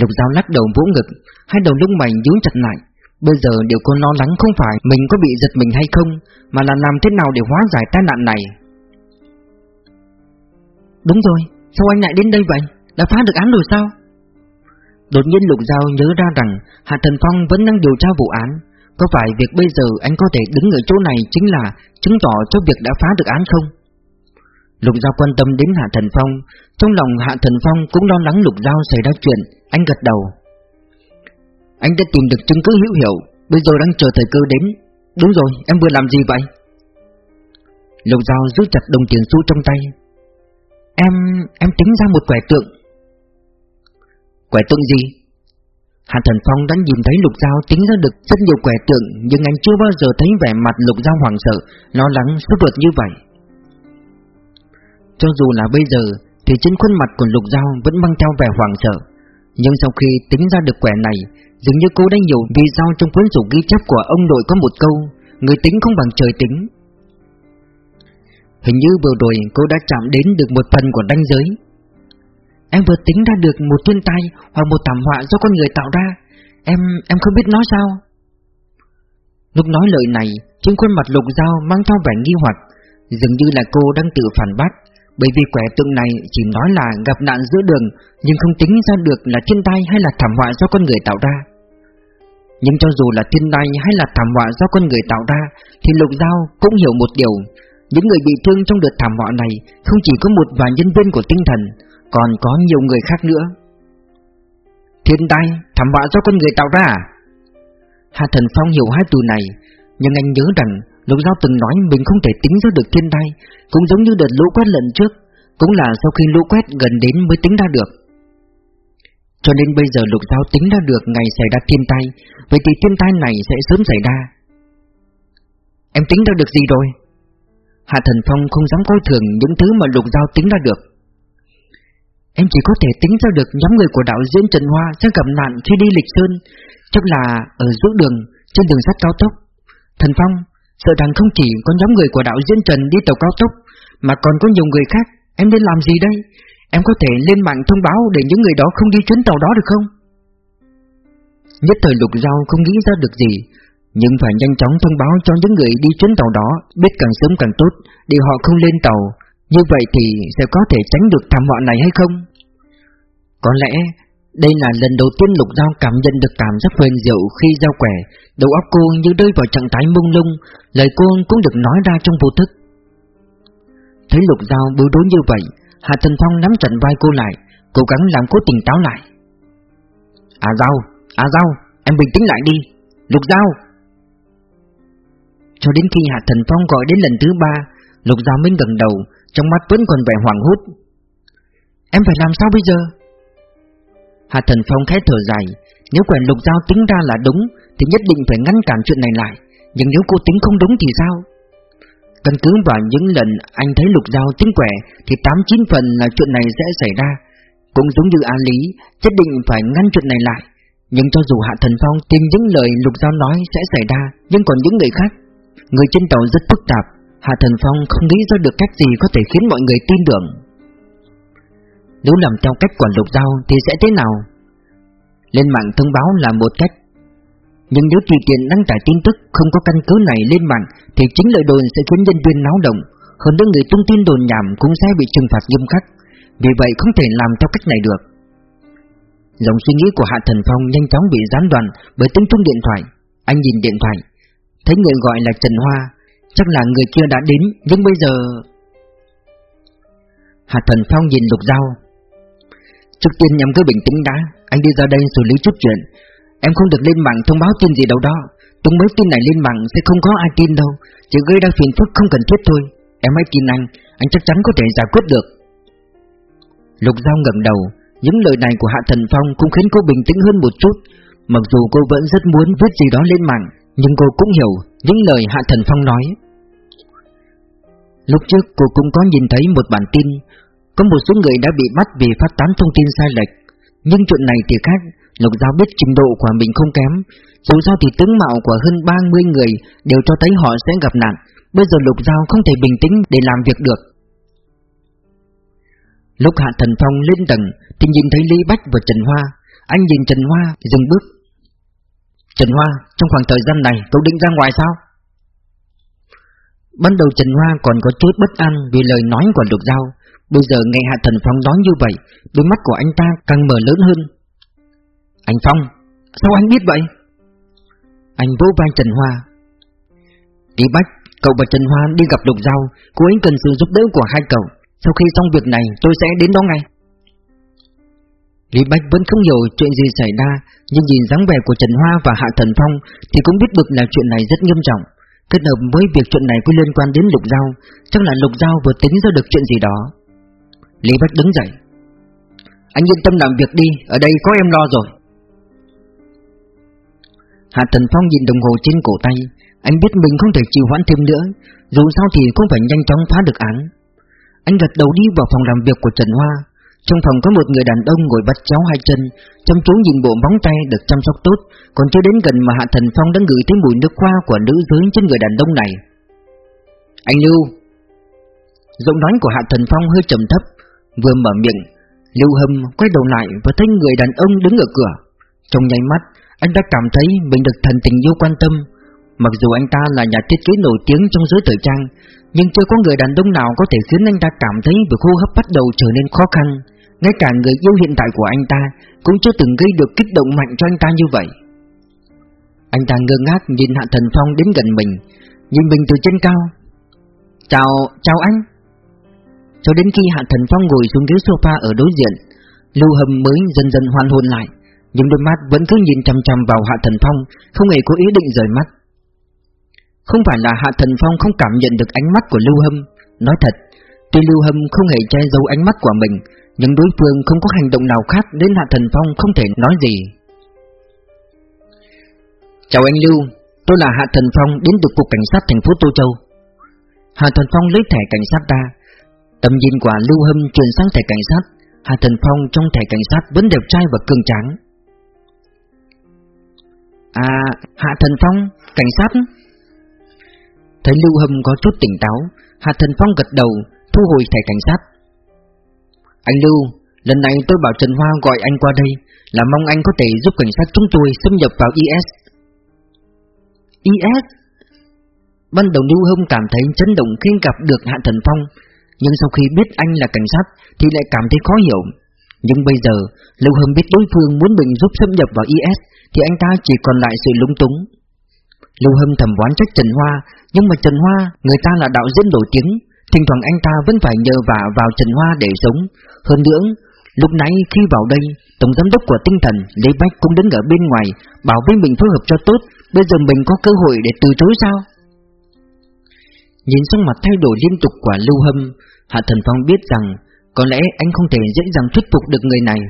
Lục Giao lắc đầu vỗ ngực, hai đầu lông mày nhíu chặt lại. Bây giờ điều cô lo lắng không phải mình có bị giật mình hay không, mà là làm thế nào để hóa giải tai nạn này. Đúng rồi, sao anh lại đến đây vậy? Đã phá được án rồi sao? Đột nhiên Lục Giao nhớ ra rằng Hạ Thần Phong vẫn đang điều tra vụ án Có phải việc bây giờ anh có thể đứng ở chỗ này chính là chứng tỏ cho việc đã phá được án không? Lục Giao quan tâm đến Hạ Thần Phong Trong lòng Hạ Thần Phong cũng lo lắng Lục Giao xảy ra chuyện Anh gật đầu Anh đã tìm được chứng cứ hữu hiệu Bây giờ đang chờ thời cơ đến Đúng rồi, em vừa làm gì vậy? Lục Giao giữ chặt đồng tiền xu trong tay Em... em tính ra một quẻ tượng. Quẻ tượng gì? hàn Thần Phong đã nhìn thấy Lục Giao tính ra được rất nhiều quẻ tượng Nhưng anh chưa bao giờ thấy vẻ mặt Lục Giao hoảng sợ, lo lắng, sốt ruột như vậy. Cho dù là bây giờ Thì trên khuôn mặt của Lục Giao vẫn mang theo vẻ hoảng sợ. Nhưng sau khi tính ra được quẻ này Dường như cô đã hiểu vì sao trong cuốn sổ ghi chép của ông nội có một câu Người tính không bằng trời tính. Hình như vừa rồi cô đã chạm đến được một phần của ranh giới. Em vừa tính ra được một thiên tai hoặc một thảm họa do con người tạo ra. Em, em không biết nói sao? Lúc nói lời này Trên khuôn mặt lục dao mang theo vẻ nghi hoặc Dường như là cô đang tự phản bác Bởi vì quẻ tượng này chỉ nói là gặp nạn giữa đường Nhưng không tính ra được là thiên tai hay là thảm họa do con người tạo ra. Nhưng cho dù là thiên tai hay là thảm họa do con người tạo ra Thì lục dao cũng hiểu một điều những người bị thương trong đợt thảm họa này Không chỉ có một vài nhân viên của tinh thần còn có nhiều người khác nữa Thiên tai, thảm họa do con người tạo ra à? Hà Thần Phong hiểu hai từ này Nhưng anh nhớ rằng Lục Giao từng nói mình không thể tính ra được thiên tai Cũng giống như đợt lũ quét lần trước Cũng là sau khi lũ quét gần đến mới tính ra được Cho nên bây giờ Lục Giao tính ra được ngày xảy ra thiên tai Vậy thì thiên tai này sẽ sớm xảy ra Em tính ra được gì rồi? Hạ Thần Phong không dám coi thường những thứ mà Lục Giao tính ra được Em chỉ có thể tính ra được nhóm người của đạo diễn Trần Hoa sẽ gặp nạn khi đi lịch sơn Chắc là ở giữa đường, trên đường sắt cao tốc Thần Phong, sợ rằng không chỉ có nhóm người của đạo diễn Trần đi tàu cao tốc Mà còn có nhiều người khác, em nên làm gì đây? Em có thể lên mạng thông báo để những người đó không đi chuyến tàu đó được không? Nhất thời lục giao không nghĩ ra được gì nhưng phải nhanh chóng thông báo cho những người đi chuyến tàu đó Biết càng sớm càng tốt Để họ không lên tàu. Như vậy thì sẽ có thể tránh được thảm họa này hay không? Có lẽ đây là lần đầu tiên Lục Giao cảm nhận được cảm giác huyền diệu khi giao quẻ. Đầu óc cô như rơi vào trạng thái mông lung Lời cô cũng được nói ra trong vô thức. Thấy Lục Giao bối rối như vậy Hạ Thần Phong nắm chặt vai cô lại Cố gắng làm cô tỉnh táo lại. À Giao, À Giao, em bình tĩnh lại đi. Lục Giao! Cho đến khi Hạ Thần Phong gọi đến lần thứ ba, Lục Giao mới gần đầu, trong mắt vẫn còn vẻ hoảng hốt. Em phải làm sao bây giờ? Hạ Thần Phong khẽ thở dài, Nếu quẻ lục giao tính ra là đúng, Thì nhất định phải ngăn cản chuyện này lại. Nhưng nếu cô tính không đúng thì sao? Căn cứ vào những lần anh thấy lục giao tính quẻ, Thì 8-9 phần là chuyện này sẽ xảy ra. Cũng giống như An Lý, Nhất định phải ngăn chuyện này lại. Nhưng cho dù Hạ Thần Phong tin những lời lục giao nói sẽ xảy ra, Nhưng còn những người khác? Người trên tàu rất phức tạp, Hạ Thần Phong không nghĩ ra được cách gì có thể khiến mọi người tin tưởng. Nếu làm theo cách quản lục giao thì sẽ thế nào? Lên mạng thông báo là một cách. Nhưng nếu tùy tiện đăng tải tin tức không có căn cứ này lên mạng Thì chính lợi đồn sẽ khiến nhân viên náo động. Hơn nữa người tung tin đồn nhảm cũng sẽ bị trừng phạt nghiêm khắc. Vì vậy không thể làm theo cách này được. Dòng suy nghĩ của Hạ Thần Phong nhanh chóng bị gián đoạn bởi tiếng trung điện thoại. Anh nhìn điện thoại. Thấy người gọi là Trần Hoa, Chắc là người kia đã đến, Nhưng bây giờ Hạ Thần Phong nhìn Lục Giao. Trước tiên em cứ bình tĩnh đã, Anh đi ra đây xử lý chút chuyện. Em không được lên mạng thông báo tin gì đâu đó. Tung mấy tin này lên mạng sẽ không có ai tin đâu. Chỉ gây ra phiền phức không cần thiết thôi. Em hãy tin anh Anh chắc chắn có thể giải quyết được. Lục Giao ngẩng đầu, Những lời này của Hạ Thần Phong cũng khiến cô bình tĩnh hơn một chút. Mặc dù cô vẫn rất muốn viết gì đó lên mạng nhưng cô cũng hiểu những lời Hạ Thần Phong nói. Lúc trước cô cũng có nhìn thấy một bản tin, Có một số người đã bị bắt vì phát tán thông tin sai lệch. Nhưng chuyện này thì khác, Lục Giao biết trình độ của mình không kém. Dù sao thì tướng mạo của hơn 30 người Đều cho thấy họ sẽ gặp nạn. Bây giờ Lục Giao không thể bình tĩnh để làm việc được. Lúc Hạ Thần Phong lên tầng Thì nhìn thấy Lý Bách và Trần Hoa. Anh nhìn Trần Hoa dừng bước. Trần Hoa, trong khoảng thời gian này cậu định ra ngoài sao? Ban đầu Trần Hoa còn có chút bất an vì lời nói của Lục Giao. Bây giờ nghe Hạ Thần Phong nói như vậy Đôi mắt của anh ta càng mở lớn hơn. Anh Phong, sao anh biết vậy? Anh vỗ vai Trần Hoa. Đi Bách, cậu và Trần Hoa đi gặp Lục Giao. Cô ấy cần sự giúp đỡ của hai cậu. Sau khi xong việc này tôi sẽ đến đó ngay. Lý Bách vẫn không hiểu chuyện gì xảy ra, Nhưng nhìn dáng vẻ của Trần Hoa và Hạ Thần Phong Thì cũng biết được là chuyện này rất nghiêm trọng. Kết hợp với việc chuyện này có liên quan đến Lục Giao, Chắc là Lục Giao vừa tính ra được chuyện gì đó. Lý Bách đứng dậy. Anh yên tâm làm việc đi, Ở đây có em lo rồi. Hạ Thần Phong nhìn đồng hồ trên cổ tay, Anh biết mình không thể chịu hoãn thêm nữa, Dù sao thì cũng phải nhanh chóng phá được án. Anh gật đầu đi vào phòng làm việc của Trần Hoa trong phòng có một người đàn ông ngồi bắt chéo hai chân, Chăm chú nhìn bộ móng tay được chăm sóc tốt. Còn chưa đến gần mà Hạ Thần Phong đã ngửi thấy mùi nước hoa của nữ giới trên người đàn ông này. Anh Lưu. Giọng nói của Hạ Thần Phong hơi trầm thấp, Vừa mở miệng. Lưu Hâm quay đầu lại và thấy người đàn ông đứng ở cửa. Trong nháy mắt, Anh đã cảm thấy mình được thần tình yêu quan tâm. Mặc dù anh ta là nhà thiết kế nổi tiếng trong giới thời trang, Nhưng chưa có người đàn ông nào có thể khiến anh ta cảm thấy việc hô hấp bắt đầu trở nên khó khăn. Ngay cả người yêu hiện tại của anh ta Cũng chưa từng gây được kích động mạnh cho anh ta như vậy. Anh ta ngơ ngác nhìn Hạ Thần Phong đến gần mình Nhìn mình từ trên cao. Chào, chào anh. Cho đến khi Hạ Thần Phong ngồi xuống ghế sofa ở đối diện Lưu Hâm mới dần dần hoàn hồn lại Nhưng đôi mắt vẫn cứ nhìn chăm chăm vào Hạ Thần Phong Không hề có ý định rời mắt. Không phải là Hạ Thần Phong không cảm nhận được ánh mắt của Lưu Hâm Nói thật Tuy Lưu Hâm không hề che giấu ánh mắt của mình nhưng đối phương không có hành động nào khác Đến Hạ Thần Phong không thể nói gì. Chào anh Lưu Tôi là Hạ Thần Phong đến từ Cục Cảnh sát thành phố Tô Châu. Hạ Thần Phong lấy thẻ cảnh sát ra. Tầm nhìn quả Lưu Hâm chuyển sang thẻ cảnh sát. Hạ Thần Phong trong thẻ cảnh sát vẫn đẹp trai và cường tráng. À, Hạ Thần Phong, cảnh sát. Thấy Lưu Hâm có chút tỉnh táo Hạ Thần Phong gật đầu, thu hồi thẻ cảnh sát. Anh Lưu, lần này tôi bảo Trần Hoa gọi anh qua đây Là mong anh có thể giúp cảnh sát chúng tôi xâm nhập vào IS IS Ban đầu Lưu Hâm cảm thấy chấn động khi gặp được Hạ Thần Phong nhưng sau khi biết anh là cảnh sát thì lại cảm thấy khó hiểu. Nhưng bây giờ, Lưu Hâm biết đối phương muốn mình giúp xâm nhập vào IS thì anh ta chỉ còn lại sự lúng túng. Lưu Hâm thầm đoán trách Trần Hoa, nhưng mà Trần Hoa, người ta là đạo diễn nổi tiếng, thỉnh thoảng anh ta vẫn phải nhờ vả vào Trần Hoa để sống. Hơn nữa, lúc nãy khi vào đây, Tổng Giám đốc của tinh thần Lê Bách cũng đứng ở bên ngoài, bảo với mình phối hợp cho tốt, bây giờ mình có cơ hội để từ chối sao? Nhìn sắc mặt thay đổi liên tục của Lưu Hâm Hạ Thần Phong biết rằng Có lẽ anh không thể dễ dàng thuyết phục được người này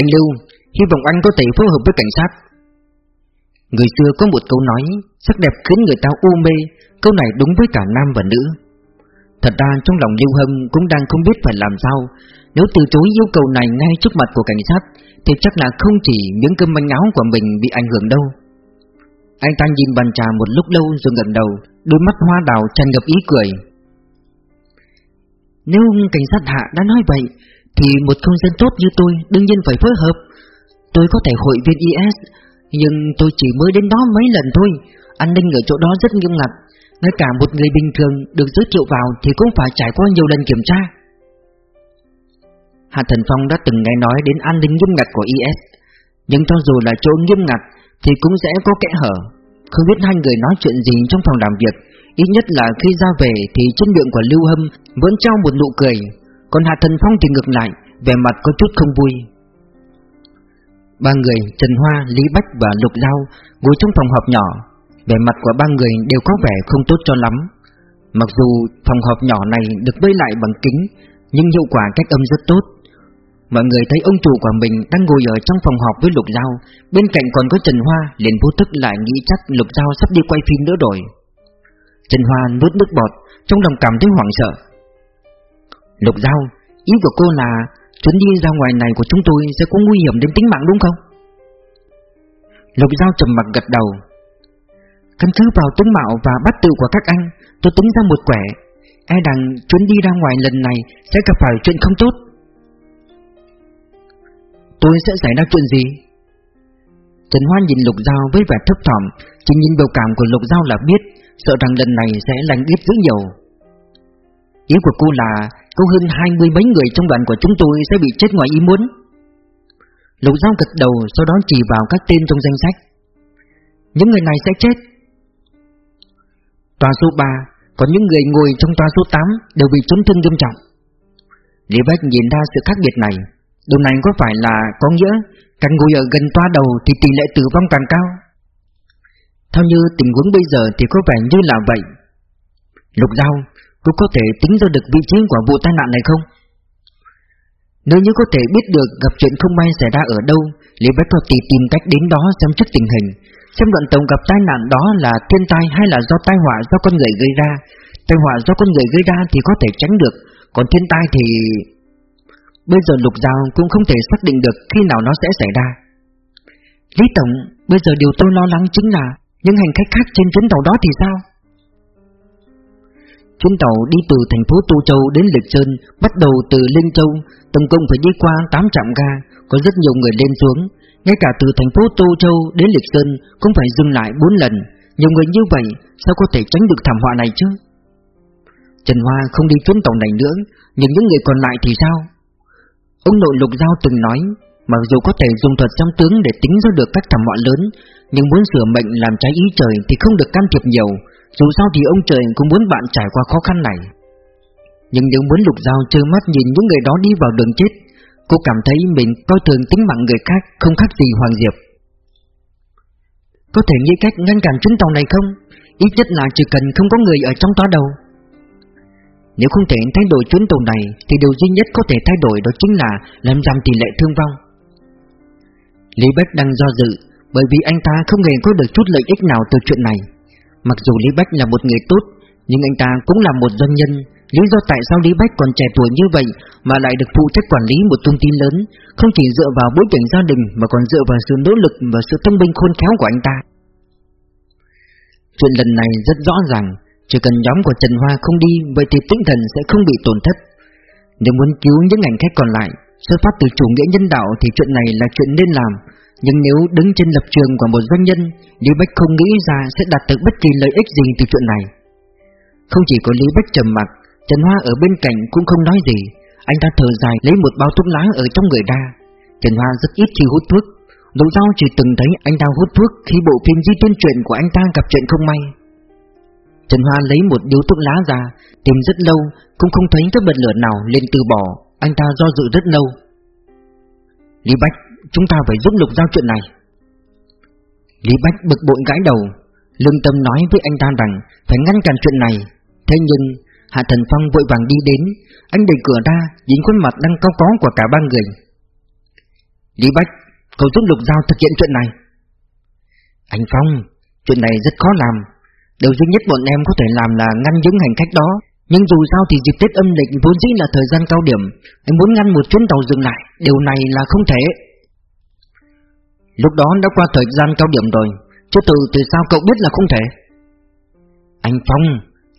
Anh Lưu Hy vọng anh có thể phối hợp với cảnh sát Người xưa có một câu nói Sắc đẹp khiến người ta u mê Câu này đúng với cả nam và nữ Thật ra trong lòng Lưu Hâm cũng đang không biết phải làm sao. Nếu từ chối yêu cầu này ngay trước mặt của cảnh sát, Thì chắc là không chỉ những cơm manh áo của mình bị ảnh hưởng đâu. Anh ta nhìn bàn trà một lúc lâu rồi ngẩng đầu, Đôi mắt hoa đào tràn ngập ý cười. Nếu cảnh sát hạ đã nói vậy, Thì một công dân tốt như tôi đương nhiên phải phối hợp. Tôi có thể hội viên IS Nhưng tôi chỉ mới đến đó mấy lần thôi. An ninh ở chỗ đó rất nghiêm ngặt. Ngay cả một người bình thường được giới thiệu vào Thì cũng phải trải qua nhiều lần kiểm tra. Hạ Thần Phong đã từng nghe nói đến an ninh nghiêm ngặt của IS Nhưng cho dù là chỗ nghiêm ngặt Thì cũng sẽ có kẽ hở. Không biết hai người nói chuyện gì trong phòng làm việc Ít nhất là khi ra về thì trên miệng của Lưu Hâm vẫn trao một nụ cười. Còn Hạ Thần Phong thì ngược lại Vẻ mặt có chút không vui. Ba người Trần Hoa, Lý Bách và Lục Lao Ngồi trong phòng họp nhỏ. Vẻ mặt của ba người đều có vẻ không tốt cho lắm. Mặc dù phòng họp nhỏ này được vây lại bằng kính, Nhưng hiệu quả cách âm rất tốt. Mọi người thấy ông chủ của mình đang ngồi ở trong phòng họp với Lục Giao, Bên cạnh còn có Trần Hoa, liền vô thức lại nghĩ chắc Lục Giao sắp đi quay phim nữa rồi. Trần Hoa nuốt nước bọt, Trong lòng cảm thấy hoảng sợ. Lục Giao, Ý của cô là Chuyến đi ra ngoài này của chúng tôi sẽ có nguy hiểm đến tính mạng đúng không? Lục Giao trầm mặt gật đầu. Căn cứ vào tướng mạo và bắt tự của các anh Tôi tính ra một quẻ E rằng chuyến đi ra ngoài lần này Sẽ gặp phải chuyện không tốt tôi sẽ xảy ra chuyện gì? Trần hoan nhìn Lục Giao với vẻ thấp thỏm, chỉ nhìn biểu cảm của Lục Giao là biết, sợ rằng lần này sẽ lành ít dữ nhiều. Ý của cô là có hơn hai mươi mấy người trong đoàn của chúng tôi sẽ bị chết ngoài ý muốn. Lục Giao gật đầu, sau đó chỉ vào các tên trong danh sách. Những người này sẽ chết. Tòa số 3, còn những người ngồi trong tòa số 8 đều bị chấn thương nghiêm trọng. Lý Bách nhìn ra sự khác biệt này, điều này có phải là có nghĩa càng ngồi ở gần toa đầu thì tỷ lệ tử vong càng cao? Theo như tình huống bây giờ thì có vẻ như là vậy. Lục Giao, cô có thể tính ra được vị trí của vụ tai nạn này không? Nếu như có thể biết được gặp chuyện không may xảy ra ở đâu, Lý Bách có thể tìm cách đến đó xem trước tình hình, xem đoạn tổng gặp tai nạn đó là thiên tai hay là do tai họa do con người gây ra. Tai họa do con người gây ra thì có thể tránh được, còn thiên tai thì... Bây giờ Lục Giao cũng không thể xác định được khi nào nó sẽ xảy ra. Lý Tổng, bây giờ điều tôi lo lắng chính là những hành khách khác trên chuyến tàu đó thì sao? Chuyến tàu đi từ thành phố Tu Châu đến Lịch Sơn bắt đầu từ Linh Châu, tổng cộng phải đi qua 8 trạm ga, có rất nhiều người lên xuống. Ngay cả từ thành phố Tu Châu đến Lịch Sơn cũng phải dừng lại 4 lần. Nhiều người như vậy sao có thể tránh được thảm họa này chứ? Trần Hoa không đi chuyến tàu này nữa, nhưng những người còn lại thì sao? Ông nội Lục Giao từng nói, mặc dù có thể dùng thuật trong tướng để tính ra được các thảm họa lớn, nhưng muốn sửa mệnh làm trái ý trời thì không được can thiệp nhiều, dù sao thì ông trời cũng muốn bạn trải qua khó khăn này. Nhưng nếu muốn lục dao trơ mắt nhìn những người đó đi vào đường chết Cô cảm thấy mình coi thường tính mạng người khác không khác gì Hoàng Diệp. Có thể nghĩ cách ngăn cản chuyến tàu này không? Ít nhất là chỉ cần không có người ở trong toa đầu. Nếu không thể thay đổi chuyến tàu này Thì điều duy nhất có thể thay đổi đó chính là làm giảm tỷ lệ thương vong. Lý Bách đang do dự, Bởi vì anh ta không hề có được chút lợi ích nào từ chuyện này. Mặc dù Lý Bách là một người tốt, Nhưng anh ta cũng là một doanh nhân. Lý do tại sao Lý Bách còn trẻ tuổi như vậy Mà lại được phụ trách quản lý một công ty lớn, Không chỉ dựa vào bối cảnh gia đình Mà còn dựa vào sự nỗ lực và sự thông minh khôn khéo của anh ta. Chuyện lần này rất rõ ràng, Chỉ cần nhóm của Trần Hoa không đi, Vậy thì tinh thần sẽ không bị tổn thất. Nếu muốn cứu những ngành khách còn lại Xuất phát từ chủ nghĩa nhân đạo Thì chuyện này là chuyện nên làm. Nhưng nếu đứng trên lập trường của một doanh nhân, Lý Bách không nghĩ ra sẽ đạt được bất kỳ lợi ích gì từ chuyện này. Không chỉ có Lý Bách trầm mặt Trần Hoa ở bên cạnh cũng không nói gì. Anh ta thở dài lấy một bao thuốc lá ở trong người ra. Trần Hoa rất ít khi hút thuốc. Dù sao chỉ từng thấy anh ta hút thuốc Khi bộ phim di tuyên truyện của anh ta gặp chuyện không may. Trần Hoa lấy một điếu thuốc lá ra, Tìm rất lâu, Cũng không thấy cái bật lửa nào lên từ bỏ. Anh ta do dự rất lâu. Lý Bách, Chúng ta phải giúp lục giao chuyện này. Lý Bách bực bội gãi đầu, Lương Tâm nói với anh ta rằng Phải ngăn cản chuyện này. Thế nhưng, Hạ Thần Phong vội vàng đi đến, Anh đẩy cửa ra, Nhìn khuôn mặt đang cao có của cả ba người. Lý Bách, Cậu giúp lục giao thực hiện chuyện này. Anh Phong, Chuyện này rất khó làm. Điều duy nhất bọn em có thể làm là ngăn những hành khách đó nhưng dù sao thì dịp Tết âm lịch vốn dĩ là thời gian cao điểm. Anh muốn ngăn một chuyến tàu dừng lại. Điều này là không thể. Lúc đó đã qua thời gian cao điểm rồi. Chứ từ từ sao cậu biết là không thể? Anh Phong,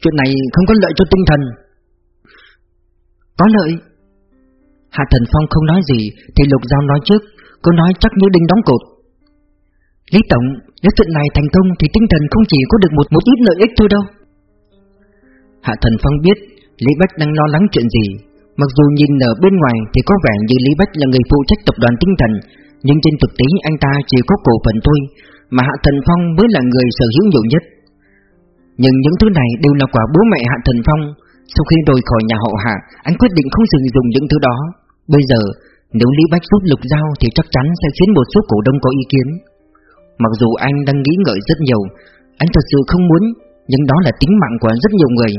Chuyện này không có lợi cho tinh thần. Có lợi? Hạ Thần Phong không nói gì, Thì Lục Giao nói trước. Cô nói chắc như đinh đóng cột. Lý Tổng, Nếu chuyện này thành công Thì tinh thần không chỉ có được một một ít lợi ích thôi đâu. Hạ Thần Phong biết Lý Bách đang lo lắng chuyện gì. Mặc dù nhìn ở bên ngoài Thì có vẻ như Lý Bách là người phụ trách tập đoàn tinh thần, nhưng trên thực tế anh ta chỉ có cổ phần thôi, Mà Hạ Thần Phong mới là người sở hữu nhiều nhất. Nhưng những thứ này đều là quả bố mẹ Hạ Thần Phong. Sau khi rời khỏi nhà họ Hạ, Anh quyết định không sử dụng những thứ đó. Bây giờ, nếu Lý Bách rút lục dao Thì chắc chắn sẽ khiến một số cổ đông có ý kiến. Mặc dù anh đang nghĩ ngợi rất nhiều, Anh thật sự không muốn, Nhưng đó là tính mạng của rất nhiều người.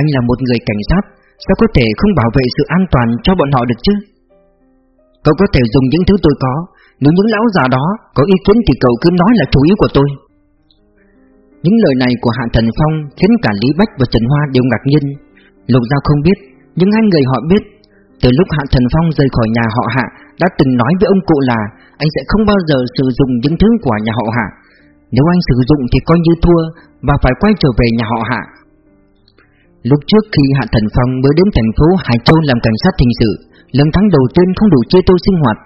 Anh là một người cảnh sát Sao có thể không bảo vệ sự an toàn cho bọn họ được chứ? Cậu có thể dùng những thứ tôi có nếu những lão già đó có ý kiến thì cậu cứ nói là chủ ý của tôi. Những lời này của Hạ Thần Phong khiến cả Lý Bách và Trần Hoa đều ngạc nhiên. Lục Giao không biết, nhưng hai người họ biết. Từ lúc Hạ Thần Phong rời khỏi nhà họ Hạ Đã từng nói với ông cụ là Anh sẽ không bao giờ sử dụng những thứ của nhà họ Hạ. Nếu anh sử dụng thì coi như thua Và phải quay trở về nhà họ Hạ. Lúc trước khi Hạ Thần Phong mới đến thành phố Hải Châu làm cảnh sát hình sự, Lần tháng đầu tiên không đủ chia tôi sinh hoạt.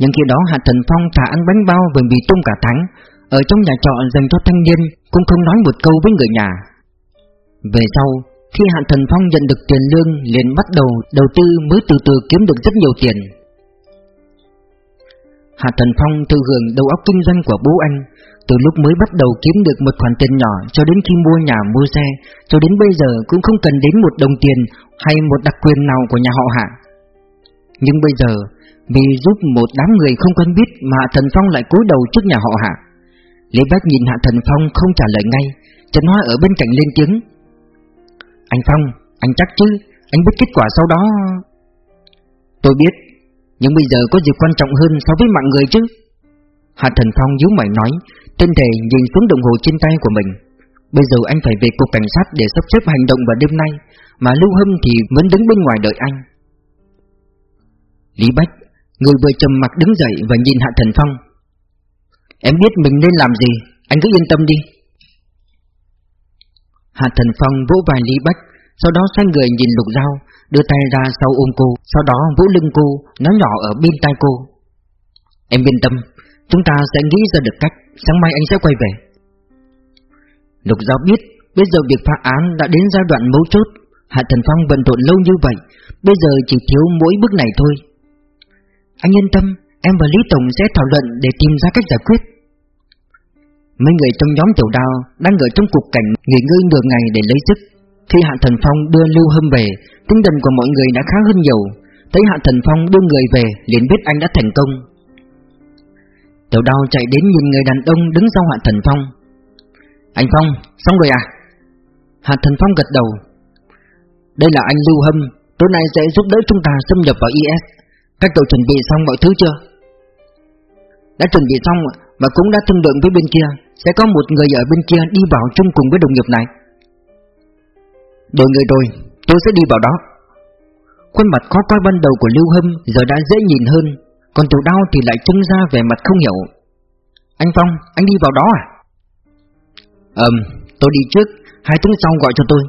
Nhưng khi đó Hạ Thần Phong thả ăn bánh bao và mì tôm cả tháng. Ở trong nhà trọ dành cho thanh niên, Cũng không nói một câu với người nhà. Về sau, Khi Hạ Thần Phong nhận được tiền lương, liền bắt đầu đầu tư mới từ từ kiếm được rất nhiều tiền. Hạ Thần Phong thư hưởng đầu óc kinh doanh của bố anh. Từ lúc mới bắt đầu kiếm được một khoản tiền nhỏ Cho đến khi mua nhà mua xe Cho đến bây giờ cũng không cần đến một đồng tiền Hay một đặc quyền nào của nhà họ Hạ. Nhưng bây giờ Vì giúp một đám người không quen biết Mà Thần Phong lại cúi đầu trước nhà họ Hạ. Lý Bách nhìn Hạ Thần Phong không trả lời ngay Trần Hoa ở bên cạnh lên tiếng. Anh Phong, anh chắc chứ? Anh biết kết quả sau đó. Tôi biết nhưng bây giờ có gì quan trọng hơn so với mạng người chứ. Hạ Thần Phong nhíu mày nói Tên thể nhìn xuống đồng hồ trên tay của mình. Bây giờ anh phải về cục cảnh sát để sắp xếp hành động vào đêm nay Mà Lưu Hâm thì vẫn đứng bên ngoài đợi anh. Lý Bách Người vừa trầm mặt đứng dậy và nhìn Hạ Thần Phong. Em biết mình nên làm gì Anh cứ yên tâm đi. Hạ Thần Phong vỗ vai Lý Bách Sau đó xoay người nhìn Lục Giao đưa tay ra sau ôm cô, sau đó vỗ lưng cô, nói nhỏ ở bên tai cô. Em yên tâm, chúng ta sẽ nghĩ ra được cách, sáng mai anh sẽ quay về. Lục Giao biết, bây giờ việc phá án đã đến giai đoạn mấu chốt, Hạ Thần Phong bận rộn lâu như vậy, bây giờ chỉ thiếu mỗi bước này thôi. Anh yên tâm, em và Lý Tổng sẽ thảo luận để tìm ra cách giải quyết. Mấy người trong nhóm tiểu đao đang ở trong cuộc cảnh nghỉ ngơi nửa ngày để lấy sức. Khi Hạ Thần Phong đưa Lưu Hâm về, tinh thần của mọi người đã khá hơn nhiều. Thấy Hạ Thần Phong đưa người về, liền biết anh đã thành công. Tiểu đao chạy đến nhìn người đàn ông đứng sau Hạ Thần Phong. Anh Phong, xong rồi à? Hạ Thần Phong gật đầu. Đây là anh Lưu Hâm, tối nay sẽ giúp đỡ chúng ta xâm nhập vào IS. Các cậu chuẩn bị xong mọi thứ chưa? Đã chuẩn bị xong và cũng đã thương lượng với bên kia Sẽ có một người ở bên kia đi vào chung cùng với đồng nghiệp này Đội người rồi, tôi sẽ đi vào đó Khuôn mặt khó coi ban đầu của Lưu Hâm giờ đã dễ nhìn hơn còn tiểu đao thì lại trưng ra vẻ mặt không hiểu. Anh Phong, anh đi vào đó à? Ừm, tôi đi trước, hai tiếng sau gọi cho tôi.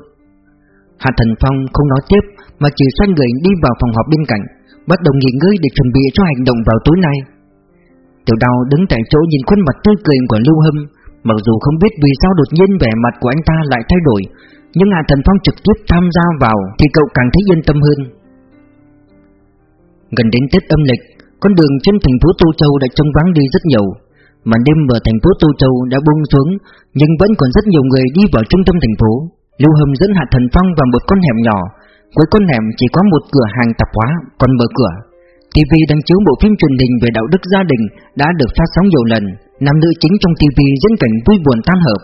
Hạ Thần Phong không nói tiếp Mà chỉ xoay người đi vào phòng họp bên cạnh Bắt đầu nghỉ ngơi để chuẩn bị cho hành động vào tối nay. Tiểu đào đứng tại chỗ nhìn khuôn mặt tươi cười của Lưu Hâm Mặc dù không biết vì sao đột nhiên vẻ mặt của anh ta lại thay đổi nhưng Hạ Thần Phong trực tiếp tham gia vào Thì cậu càng thấy yên tâm hơn. Gần đến Tết âm lịch con đường trên thành phố Tô Châu đã trông vắng đi rất nhiều, Mà đêm ở thành phố Tô Châu đã buông xuống, Nhưng vẫn còn rất nhiều người đi vào trung tâm thành phố. Lưu Hâm dẫn Hạ Thần Phong vào một con hẻm nhỏ, Cuối con hẻm chỉ có một cửa hàng tạp hóa, Còn mở cửa. TV đang chiếu bộ phim truyền hình về đạo đức gia đình Đã được phát sóng nhiều lần, Nam nữ chính trong TV diễn cảnh vui buồn tan hợp.